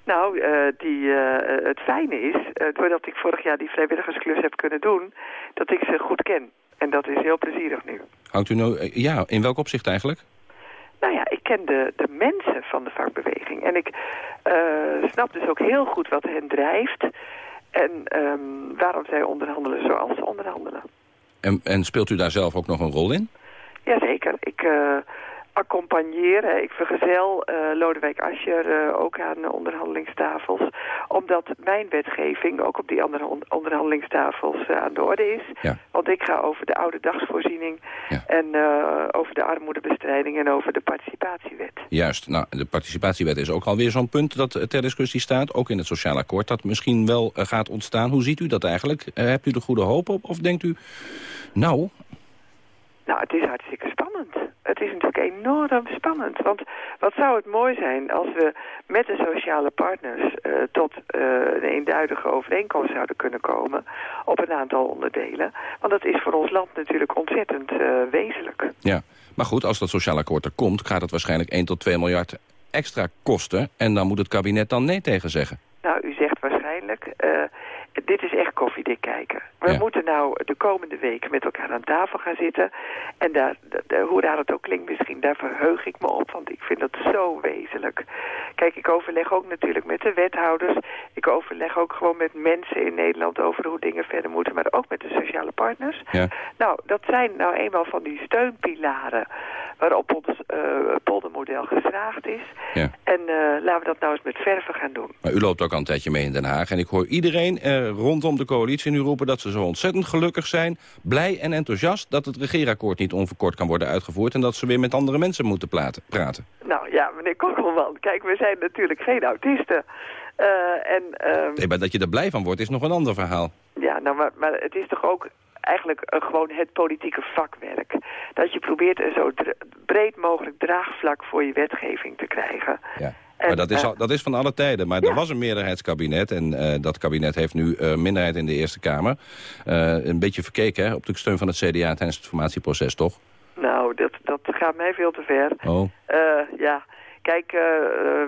Nou, die, het fijne is, doordat ik vorig jaar die vrijwilligersklus heb kunnen doen... dat ik ze goed ken. En dat is heel plezierig nu. Hangt u nou... ja, in welk opzicht eigenlijk? Nou ja, ik ken de, de mensen van de vakbeweging. En ik uh, snap dus ook heel goed wat hen drijft. En um, waarom zij onderhandelen zoals ze onderhandelen. En, en, speelt u daar zelf ook nog een rol in? Jazeker. Ik, uh, accompagneer, hè, ik vergezel uh, Lodewijk Asscher uh, ook aan onderhandelingstafels. Omdat mijn wetgeving ook op die andere onderhandelingstafels uh, aan de orde is. Ja. Want ik ga over de oude dagsvoorziening Ja. en over de armoedebestrijding en over de participatiewet. Juist. Nou, de participatiewet is ook alweer zo'n punt dat eh, ter discussie staat. Ook in het sociaal akkoord dat misschien wel eh, gaat ontstaan. Hoe ziet u dat eigenlijk? Eh, hebt u er goede hoop op? Of denkt u, nou, Nou, het is hartstikke spannend. Het is natuurlijk enorm spannend. Want wat zou het mooi zijn als we met de sociale partners eh, tot eh, een eenduidige overeenkomst zouden kunnen komen op een aantal onderdelen. Want dat is voor ons land natuurlijk ontzettend eh, wezenlijk. ja. Maar goed, als dat sociaal akkoord er komt... gaat het waarschijnlijk 1 tot 2 miljard extra kosten. En dan moet het kabinet dan nee tegen zeggen. Nou, u zegt waarschijnlijk, dit is echt koffiedik kijken. We Ja. moeten nou de komende weken met elkaar aan tafel gaan zitten. En daar, hoe raar het ook klinkt misschien, daar verheug ik me op. Want ik vind dat zo wezenlijk. Kijk, ik overleg ook natuurlijk met de wethouders. Ik overleg ook gewoon met mensen in Nederland over hoe dingen verder moeten. Maar ook met de sociale partners. Ja. Nou, dat zijn nou eenmaal van die steunpilaren waarop ons eh poldermodel geslaagd is. Ja. En eh, laten we dat nou eens met verven gaan doen. Maar u loopt ook al een tijdje mee in Den Haag. En ik hoor iedereen eh, rondom de coalitie nu roepen dat ze zo ontzettend gelukkig zijn... blij en enthousiast dat het regeerakkoord niet onverkort kan worden uitgevoerd... en dat ze weer met andere mensen moeten praten. Nou ja, meneer Kokkelman, kijk, we zijn natuurlijk geen autisten. Eh, en, ehm, Nee, maar dat je er blij van wordt is nog een ander verhaal. ja, nou, maar, maar het is toch ook eigenlijk eh, gewoon het politieke vakwerk. Dat je probeert een zo breed mogelijk draagvlak voor je wetgeving te krijgen. Ja. Maar dat is, eh, al, dat is van alle tijden. Maar er was een meerderheidskabinet. En eh, dat kabinet heeft nu eh, minderheid in de Eerste Kamer. Een beetje verkeken hè, op de steun van het CDA tijdens het formatieproces, toch? Nou, dat, dat gaat mij veel te ver. Oh. Ja, kijk,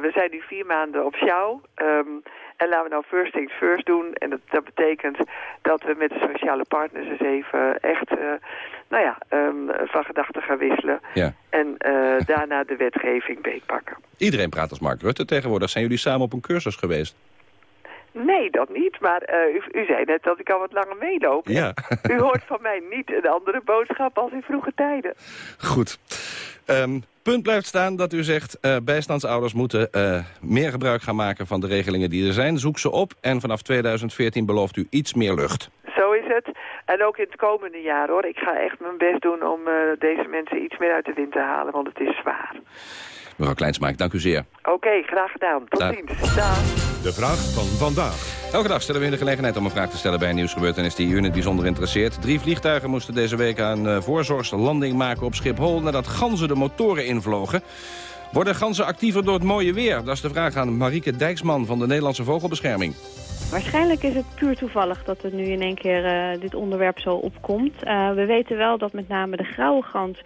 we zijn nu vier maanden op sjouw. ehm, en laten we nou first things first doen. En dat, dat betekent dat we met de sociale partners eens even echt, eh, nou ja, ehm, van gedachten gaan wisselen. Ja. En eh, daarna de wetgeving beetpakken. Iedereen praat als Mark Rutte tegenwoordig. Zijn jullie samen op een cursus geweest? Nee, dat niet. Maar eh, u, u zei net dat ik al wat langer meeloop. Ja. U hoort van mij niet een andere boodschap als in vroege tijden. Goed. Ehm, punt blijft staan dat u zegt... eh, bijstandsouders moeten eh, meer gebruik gaan maken van de regelingen die er zijn. Zoek ze op en vanaf 2014 belooft u iets meer lucht. Zo is het. En ook in het komende jaar hoor. Ik ga echt mijn best doen om eh, deze mensen iets meer uit de wind te halen, want het is zwaar. Mevrouw Kleinsma, ik dank u zeer. Oké, graag gedaan. Tot Dag. ziens. Dag. De vraag van vandaag. Elke dag stellen we u de gelegenheid om een vraag te stellen bij een nieuwsgebeurtenis die u in het bijzonder interesseert. Drie vliegtuigen moesten deze week aan uh, voorzorgslanding maken op Schiphol nadat ganzen de motoren invlogen. Worden ganzen actiever door het mooie weer? Dat is de vraag aan Marieke Dijksman van de Nederlandse Vogelbescherming. Waarschijnlijk is het puur toevallig dat het nu in één keer uh, dit onderwerp zo opkomt. Uh, we weten wel dat met name de grauwe gans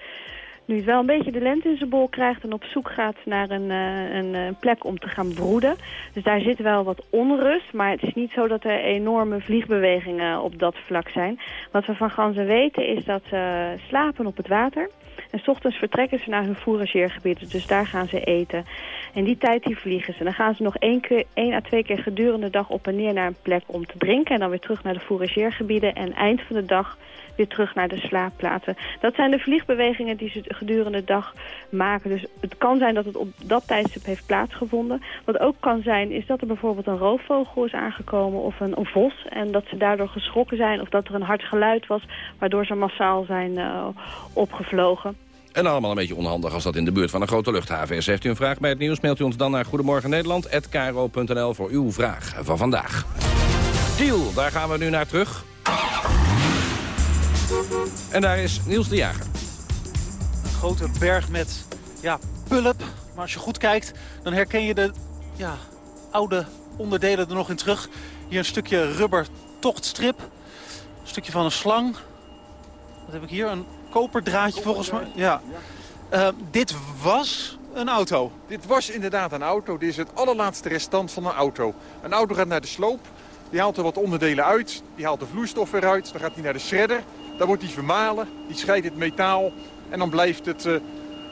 nu wel een beetje de lente in zijn bol krijgt... en op zoek gaat naar een, uh, een, een, plek om te gaan broeden. Dus daar zit wel wat onrust. Maar het is niet zo dat er enorme vliegbewegingen op dat vlak zijn. Wat we van ganzen weten is dat ze slapen op het water... En s ochtends vertrekken ze naar hun fourageergebied. Dus daar gaan ze eten. En die tijd die vliegen ze. Dan gaan ze nog één, keer, één à twee keer gedurende de dag op en neer naar een plek om te drinken. En dan weer terug naar de fourageergebieden. En eind van de dag weer terug naar de slaapplaatsen. Dat zijn de vliegbewegingen die ze gedurende de dag maken. Dus het kan zijn dat het op dat tijdstip heeft plaatsgevonden. Wat ook kan zijn is dat er bijvoorbeeld een roofvogel is aangekomen of een, vos. En dat ze daardoor geschrokken zijn of dat er een hard geluid was waardoor ze massaal zijn uh, opgevlogen. En allemaal een beetje onhandig als dat in de buurt van een grote luchthaven is. Heeft u een vraag bij het nieuws, mailt u ons dan naar Goedemorgen Nederland@kro.nl voor uw vraag van vandaag. Deal, daar gaan we nu naar terug. En daar is Niels de Jager. Een grote berg met ja, pulp. Maar als je goed kijkt, dan herken je de ja, oude onderdelen er nog in terug. Hier een stukje rubber tochtstrip. Een stukje van een slang. Wat heb ik hier? Een koperdraadje volgens mij. Ja. Uh, dit was een auto. Dit was inderdaad een auto. Dit is het allerlaatste restant van een auto. Een auto gaat naar de sloop. Die haalt er wat onderdelen uit. Die haalt de vloeistof weer uit. Dan gaat hij naar de shredder. Daar wordt die vermalen. Die scheidt het metaal. En dan blijft het uh,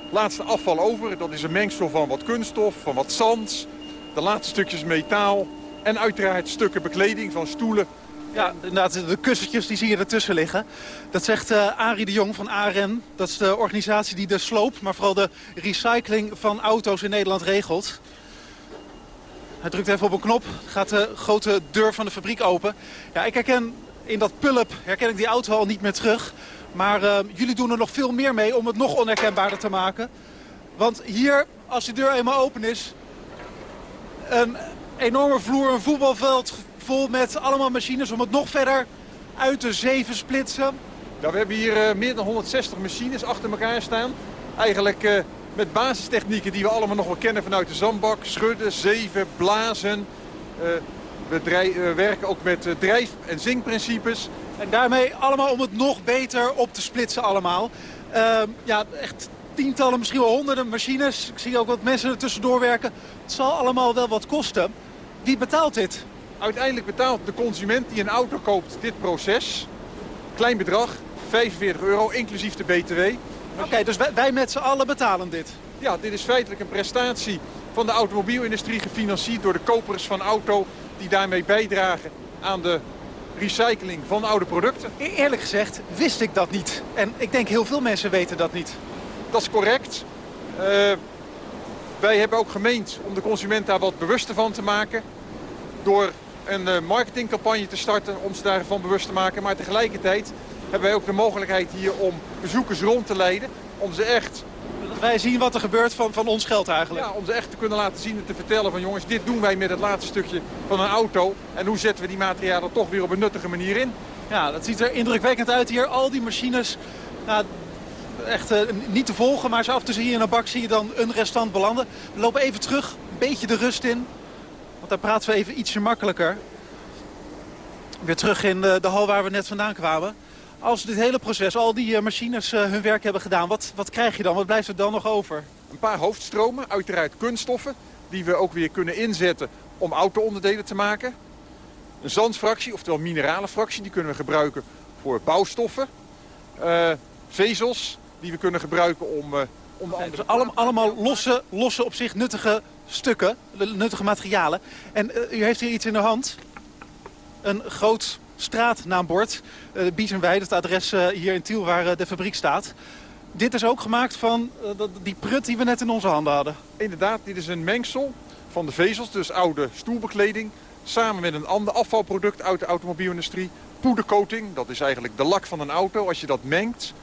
laatste afval over. Dat is een mengsel van wat kunststof, van wat zand. De laatste stukjes metaal. En uiteraard stukken bekleding van stoelen Ja, inderdaad, de kussentjes die zie je ertussen liggen. Dat zegt uh, Arie de Jong van ARN. Dat is de organisatie die de sloop, maar vooral de recycling van auto's in Nederland regelt. Hij drukt even op een knop, gaat de grote deur van de fabriek open. Ja, ik herken in dat pull-up herken ik die auto al niet meer terug. Maar uh, jullie doen er nog veel meer mee om het nog onherkenbaarder te maken. Want hier, als die deur eenmaal open is... een enorme vloer, een voetbalveld vol met allemaal machines... om het nog verder uit te zeven splitsen. Ja, we hebben hier uh, meer dan 160 machines achter elkaar staan. Eigenlijk uh, met basistechnieken die we allemaal nog wel kennen vanuit de zandbak. Schudden, zeven, blazen. We, we, werken ook met drijf- en zinkprincipes. En daarmee allemaal om het nog beter op te splitsen allemaal. Ehm, ja, echt tientallen, misschien wel honderden machines. Ik zie ook wat mensen er tussendoor werken. Het zal allemaal wel wat kosten. Wie betaalt dit? Uiteindelijk betaalt de consument die een auto koopt dit proces. Klein bedrag, 45 euro, inclusief de BTW. Oké, dus wij, wij met z'n allen betalen dit? Ja, dit is feitelijk een prestatie van de automobielindustrie... gefinancierd door de kopers van auto die daarmee bijdragen aan de recycling van oude producten. E eerlijk gezegd wist ik dat niet. En ik denk heel veel mensen weten dat niet. Dat is correct. Uh, wij hebben ook gemeend om de consument daar wat bewuster van te maken. Door een uh, marketingcampagne te starten om ze daarvan bewust te maken. Maar tegelijkertijd hebben wij ook de mogelijkheid hier om bezoekers rond te leiden. Om ze echt... Dat wij zien wat er gebeurt van, van ons geld eigenlijk. Ja, om ze echt te kunnen laten zien en te vertellen van jongens, dit doen wij met het laatste stukje van een auto. En hoe zetten we die materialen toch weer op een nuttige manier in? Ja, dat ziet er indrukwekkend uit hier. Al die machines, nou, echt uh, niet te volgen. Maar zo af en toe hier in een bak zie je dan een restant belanden. We lopen even terug, een beetje de rust in. Want daar praten we even ietsje makkelijker. Weer terug in de, de hal waar we net vandaan kwamen. Als dit hele proces, al die uh, machines uh, hun werk hebben gedaan, wat, wat krijg je dan? Wat blijft er dan nog over? Een paar hoofdstromen, uiteraard kunststoffen, die we ook weer kunnen inzetten om auto-onderdelen te maken. Een zandfractie, oftewel mineralenfractie, die kunnen we gebruiken voor bouwstoffen. Uh, vezels, die we kunnen gebruiken om... Uh, om dus allemaal, allemaal losse, losse op zich nuttige stukken, nuttige materialen. En uh, u heeft hier iets in de hand. Een groot straatnaambord. Uh, Biezenweide, het adres uh, hier in Tiel waar uh, de fabriek staat. Dit is ook gemaakt van die prut die we net in onze handen hadden. Inderdaad, dit is een mengsel van de vezels, dus oude stoelbekleding... samen met een ander afvalproduct uit de automobielindustrie. Poedercoating, dat is eigenlijk de lak van een auto. Als je dat mengt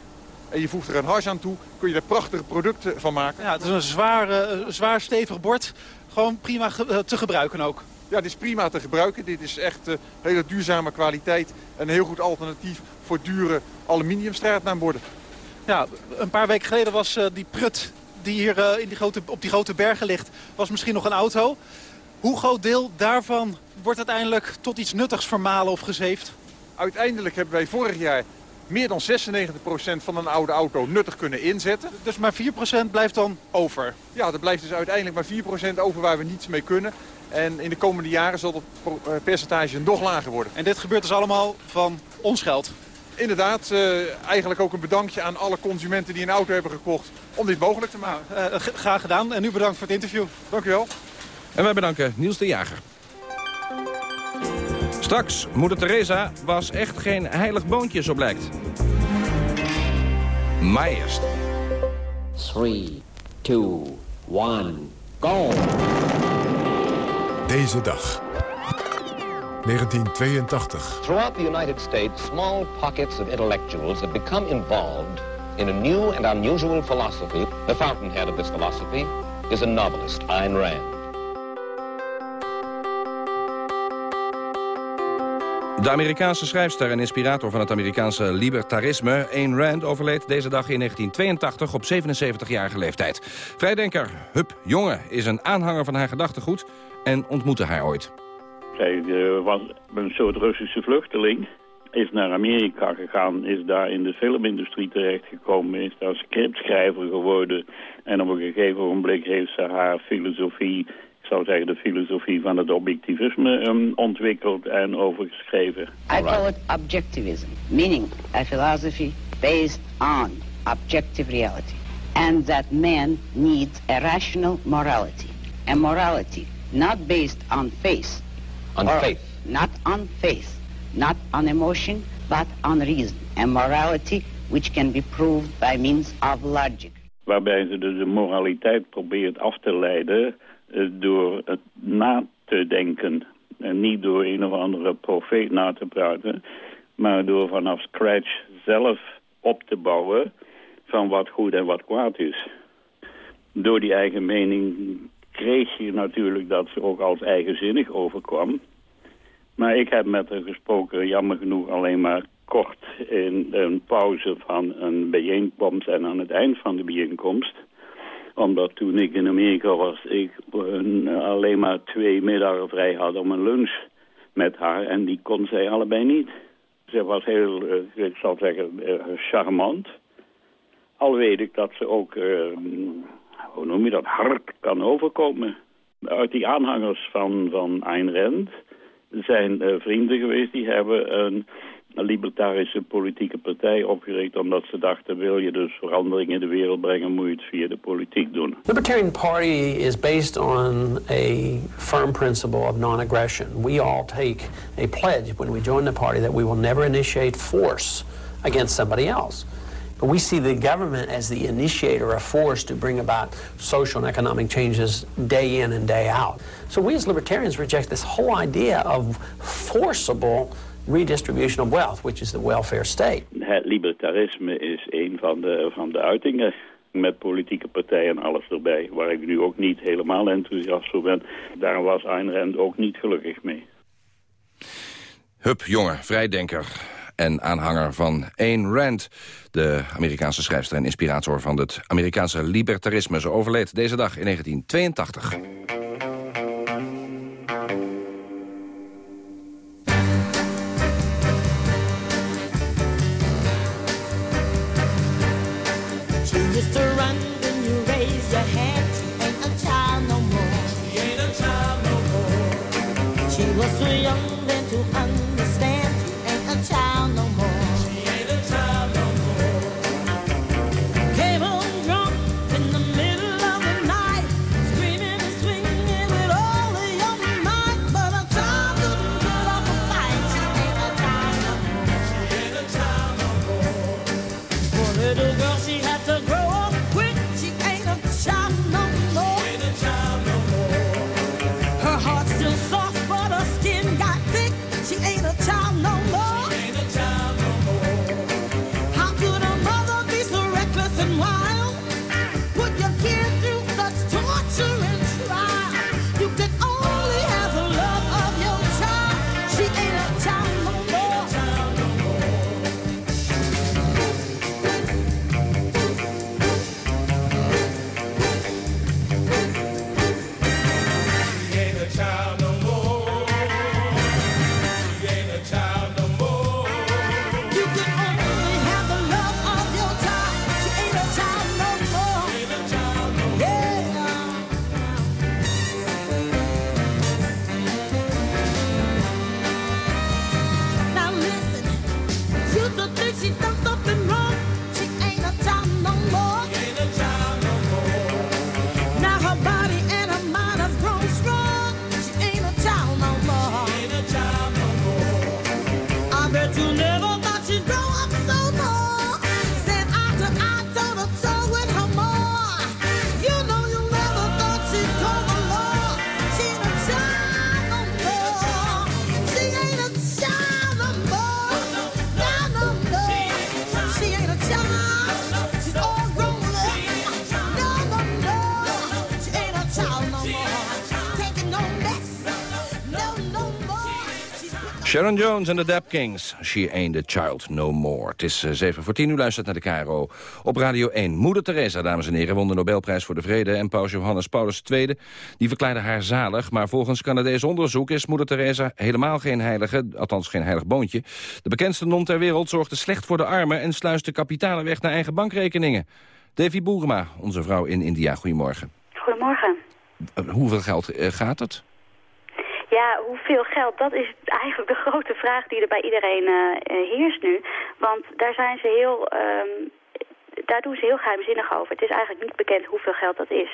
en je voegt er een hars aan toe, kun je er prachtige producten van maken. Ja, het is een zwaar, zwaar stevig bord. Gewoon prima ge te gebruiken ook. Ja, dit is prima te gebruiken. Dit is echt uh, hele duurzame kwaliteit. En een heel goed alternatief voor dure aluminiumstraatnaamborden. Ja, een paar weken geleden was uh, die prut die hier uh, in die grote, op die grote bergen ligt... was misschien nog een auto. Hoe groot deel daarvan wordt uiteindelijk tot iets nuttigs vermalen of gezeefd? Uiteindelijk hebben wij vorig jaar meer dan 96% van een oude auto nuttig kunnen inzetten. Dus maar 4% blijft dan over? Ja, er blijft dus uiteindelijk maar 4% over waar we niets mee kunnen. En in de komende jaren zal het percentage nog lager worden. En dit gebeurt dus allemaal van ons geld? Inderdaad, uh, eigenlijk ook een bedankje aan alle consumenten die een auto hebben gekocht om dit mogelijk te maken. Nou, uh, graag gedaan en u bedankt voor het interview. Dank u wel. En wij bedanken Niels de Jager. Straks, moeder Teresa was echt geen heilig boontje, zo blijkt. Maar eerst. 3, 2, 1, go! Deze dag. 1982. Throughout the United States, small pockets of intellectuals have become involved in a new and unusual philosophy. The fountainhead of this philosophy is a novelist, Ayn Rand. De Amerikaanse schrijfster en inspirator van het Amerikaanse libertarisme... Ayn Rand overleed deze dag in 1982 op 77-jarige leeftijd. Vrijdenker Hup Jonge is een aanhanger van haar gedachtegoed... en ontmoette haar ooit. Zij uh, was een soort Russische vluchteling. Is naar Amerika gegaan, is daar in de filmindustrie terechtgekomen... is daar scriptschrijver geworden. En op een gegeven moment heeft ze haar filosofie ik zou zeggen de filosofie van het objectivisme um, ontwikkeld en overgeschreven. I call it objectivism, meaning a philosophy based on objective reality. And that man needs a rational morality. A morality not based on faith. On or faith? Not on faith, not on emotion, but on reason, and morality which can be proved by means of logic. Waarbij ze dus de moraliteit probeert af te leiden uh, door het na te denken. En niet door een of andere profeet na te praten, maar door vanaf scratch zelf op te bouwen van wat goed en wat kwaad is. Door die eigen mening kreeg je natuurlijk dat ze ook als eigenzinnig overkwam. Maar ik heb met haar gesproken, jammer genoeg, alleen maar kort in een pauze van een bijeenkomst en aan het eind van de bijeenkomst. Omdat toen ik in Amerika was, ik een, alleen maar twee middagen vrij had om een lunch met haar. En die kon zij allebei niet. Ze was heel, eh, ik zal zeggen, eh, charmant. Al weet ik dat ze ook, uh, hoe noem je dat, hard kan overkomen. Uit die aanhangers van, van Ayn Rand zijn uh, vrienden geweest die hebben een, libertarische politieke partij opgericht omdat ze dachten wil je dus verandering in de wereld brengen moet je het via de politiek doen. The Libertarian Party is based on a firm principle of non-aggression. We all take a pledge when we join the party that we will never initiate force against somebody else. We see the government as the initiator of force to bring about social and economic changes day in and day out. So we as libertarians reject this whole idea of forcible redistribution of wealth, which is the welfare state. Het libertarisme is een van de, van de uitingen met politieke partijen en alles erbij, waar ik nu ook niet helemaal enthousiast voor ben. Daar was Ayn Rand ook niet gelukkig mee. Hup, jongen, vrijdenker en aanhanger van Ayn Rand. De Amerikaanse schrijfster en inspirator van het Amerikaanse libertarisme. Ze overleed deze dag in 1982. Sharon Jones en de Dap Kings. She ain't a child no more. Het is 7 eh, voor 10. U luistert naar de KRO op Radio 1. Moeder Teresa, dames en heren, won de Nobelprijs voor de Vrede... en paus Johannes Paulus II die verklaarde haar zalig. Maar volgens Canadees onderzoek is moeder Teresa helemaal geen heilige... althans geen heilig boontje. De bekendste non ter wereld zorgde slecht voor de armen... en sluiste kapitalen weg naar eigen bankrekeningen. Davy Boerema, onze vrouw in India. Goedemorgen. Goedemorgen. Hoeveel geld eh, gaat het? Ja, hoeveel geld, dat is eigenlijk de grote vraag die er bij iedereen uh, heerst nu. Want daar zijn ze heel... Um, daar doen ze heel geheimzinnig over. Het is eigenlijk niet bekend hoeveel geld dat is.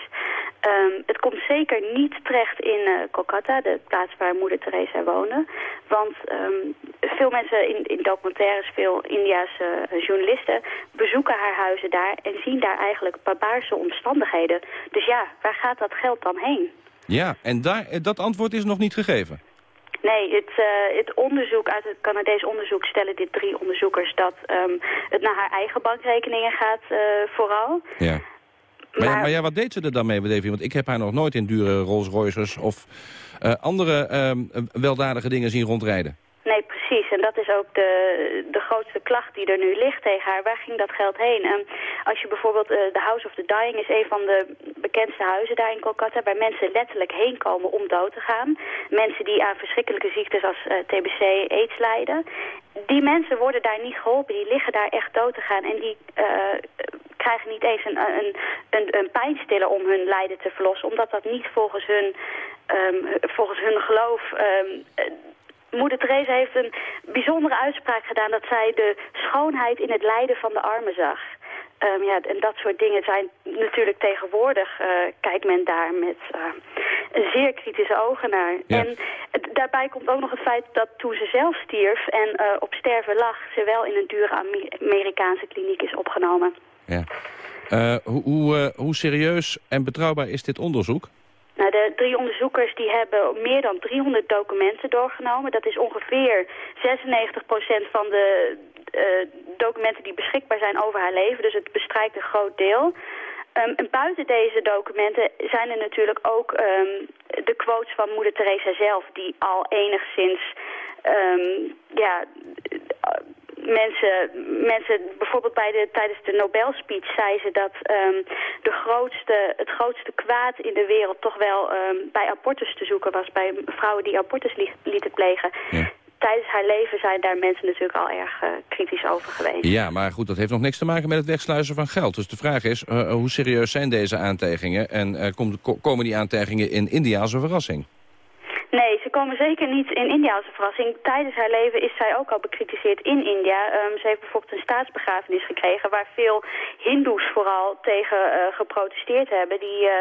Ehm, het komt zeker niet terecht in uh, Kolkata, de plaats waar moeder Teresa woonde. Want ehm, veel mensen in, in documentaires, veel Indiase uh, journalisten... bezoeken haar huizen daar en zien daar eigenlijk barbaarse omstandigheden. Dus ja, waar gaat dat geld dan heen? Ja, en daar, dat antwoord is nog niet gegeven. Nee, het, uh, het onderzoek, uit het Canadees onderzoek stellen dit drie onderzoekers dat um, het naar haar eigen bankrekeningen gaat uh, vooral. Ja. Maar, maar, ja, maar ja, wat deed ze er dan mee, Davy? Want ik heb haar nog nooit in dure Rolls Royces of uh, andere um, weldadige dingen zien rondrijden. Precies. En dat is ook de, de grootste klacht die er nu ligt tegen haar. Waar ging dat geld heen? Um, als je bijvoorbeeld, uh, The House of the Dying is een van de bekendste huizen daar in Kolkata... waar mensen letterlijk heen komen om dood te gaan. Mensen die aan verschrikkelijke ziektes als uh, TBC, aids lijden. Die mensen worden daar niet geholpen. Die liggen daar echt dood te gaan. En die uh, krijgen niet eens een, een, een, een pijnstiller om hun lijden te verlossen. Omdat dat niet volgens hun, um, volgens hun geloof... Um, Moeder Teresa heeft een bijzondere uitspraak gedaan... dat zij de schoonheid in het lijden van de armen zag. Um, ja, en dat soort dingen zijn natuurlijk tegenwoordig... Uh, kijkt men daar met uh, zeer kritische ogen naar. Ja. En daarbij komt ook nog het feit dat toen ze zelf stierf... en uh, op sterven lag, ze wel in een dure Amerikaanse kliniek is opgenomen. Ja. hoe, hoe, hoe serieus en betrouwbaar is dit onderzoek? Nou, de drie onderzoekers die hebben meer dan 300 documenten doorgenomen. Dat is ongeveer 96% van de uh, documenten die beschikbaar zijn over haar leven. Dus het bestrijkt een groot deel. Um, en buiten deze documenten zijn er natuurlijk ook um, de quotes van moeder Teresa zelf... die al enigszins um, ja, mensen, mensen bijvoorbeeld bij de, tijdens de Nobelspeech zei ze dat um, de grootste, het grootste kwaad in de wereld toch wel um, bij abortus te zoeken was. Bij vrouwen die abortus li lieten plegen. Ja. Tijdens haar leven zijn daar mensen natuurlijk al erg uh, kritisch over geweest. Ja, maar goed, dat heeft nog niks te maken met het wegsluizen van geld. Dus de vraag is, uh, hoe serieus zijn deze aantijgingen? En uh, kom, komen die aantijgingen in India als een verrassing? Ze komen zeker niet in India als een verrassing. Tijdens haar leven is zij ook al bekritiseerd in India. Um, ze heeft bijvoorbeeld een staatsbegrafenis gekregen... waar veel hindoes vooral tegen uh, geprotesteerd hebben. Die, uh,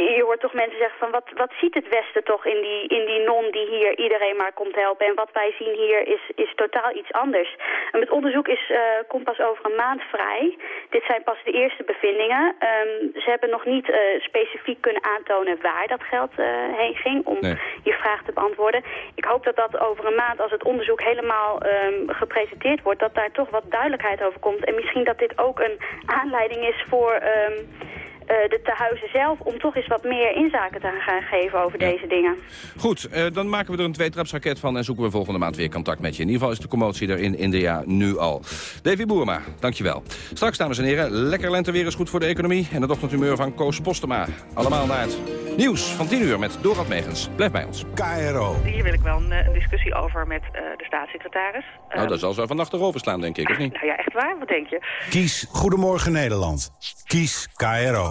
je hoort toch mensen zeggen van wat, wat ziet het Westen toch in die, in die non die hier iedereen maar komt helpen. En wat wij zien hier is, is totaal iets anders. En het onderzoek is, uh, komt pas over een maand vrij. Dit zijn pas de eerste bevindingen. Um, ze hebben nog niet uh, specifiek kunnen aantonen waar dat geld uh, heen ging om nee. je vraag te beantwoorden. Ik hoop dat dat over een maand als het onderzoek helemaal um, gepresenteerd wordt, dat daar toch wat duidelijkheid over komt. En misschien dat dit ook een aanleiding is voor... Um, uh, de tehuizen zelf om toch eens wat meer inzaken te gaan geven over Ja. deze dingen. Goed, uh, dan maken we er een tweetrapsraket van... en zoeken we volgende maand weer contact met je. In ieder geval is de commotie er in India nu al. Davy Boerma, dankjewel. Straks, dames en heren, lekker lenteweer is goed voor de economie... en het ochtendhumeur van Koos Postema. Allemaal naar het nieuws van 10 uur met Dorad Megens. Blijf bij ons. KRO. Hier wil ik wel een, eh, een discussie over met uh, de staatssecretaris. Nou, dat zal zo vannacht erover slaan, denk ik, of niet? Nou ja, echt waar? Wat denk je? Kies Goedemorgen Nederland. Kies KRO.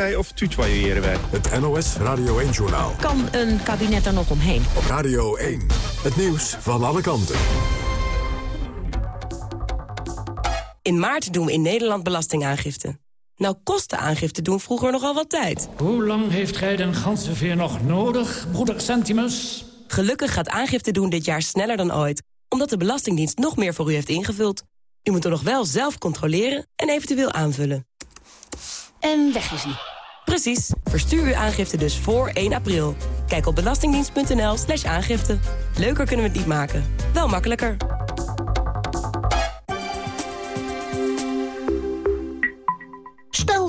wij of tutoyeren wij? Het NOS Radio 1-journaal. Kan een kabinet er nog omheen? Op Radio 1. Het nieuws van alle kanten. In maart doen we in Nederland belastingaangifte. Nou kosten aangifte doen vroeger nogal wat tijd. Hoe lang heeft gij den ganzenveer nog nodig, broeder Centimus? Gelukkig gaat aangifte doen dit jaar sneller dan ooit. Omdat de Belastingdienst nog meer voor u heeft ingevuld. U moet er nog wel zelf controleren en eventueel aanvullen. En weg is hij. Precies. Verstuur uw aangifte dus voor 1 april. Kijk op belastingdienst.nl slash aangifte. Leuker kunnen we het niet maken. Wel makkelijker.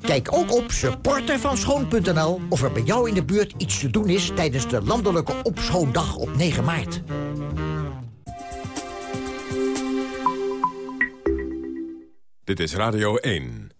Kijk ook op supportervanschoon.nl of er bij jou in de buurt iets te doen is tijdens de landelijke opschoondag op 9 maart. Dit is Radio 1.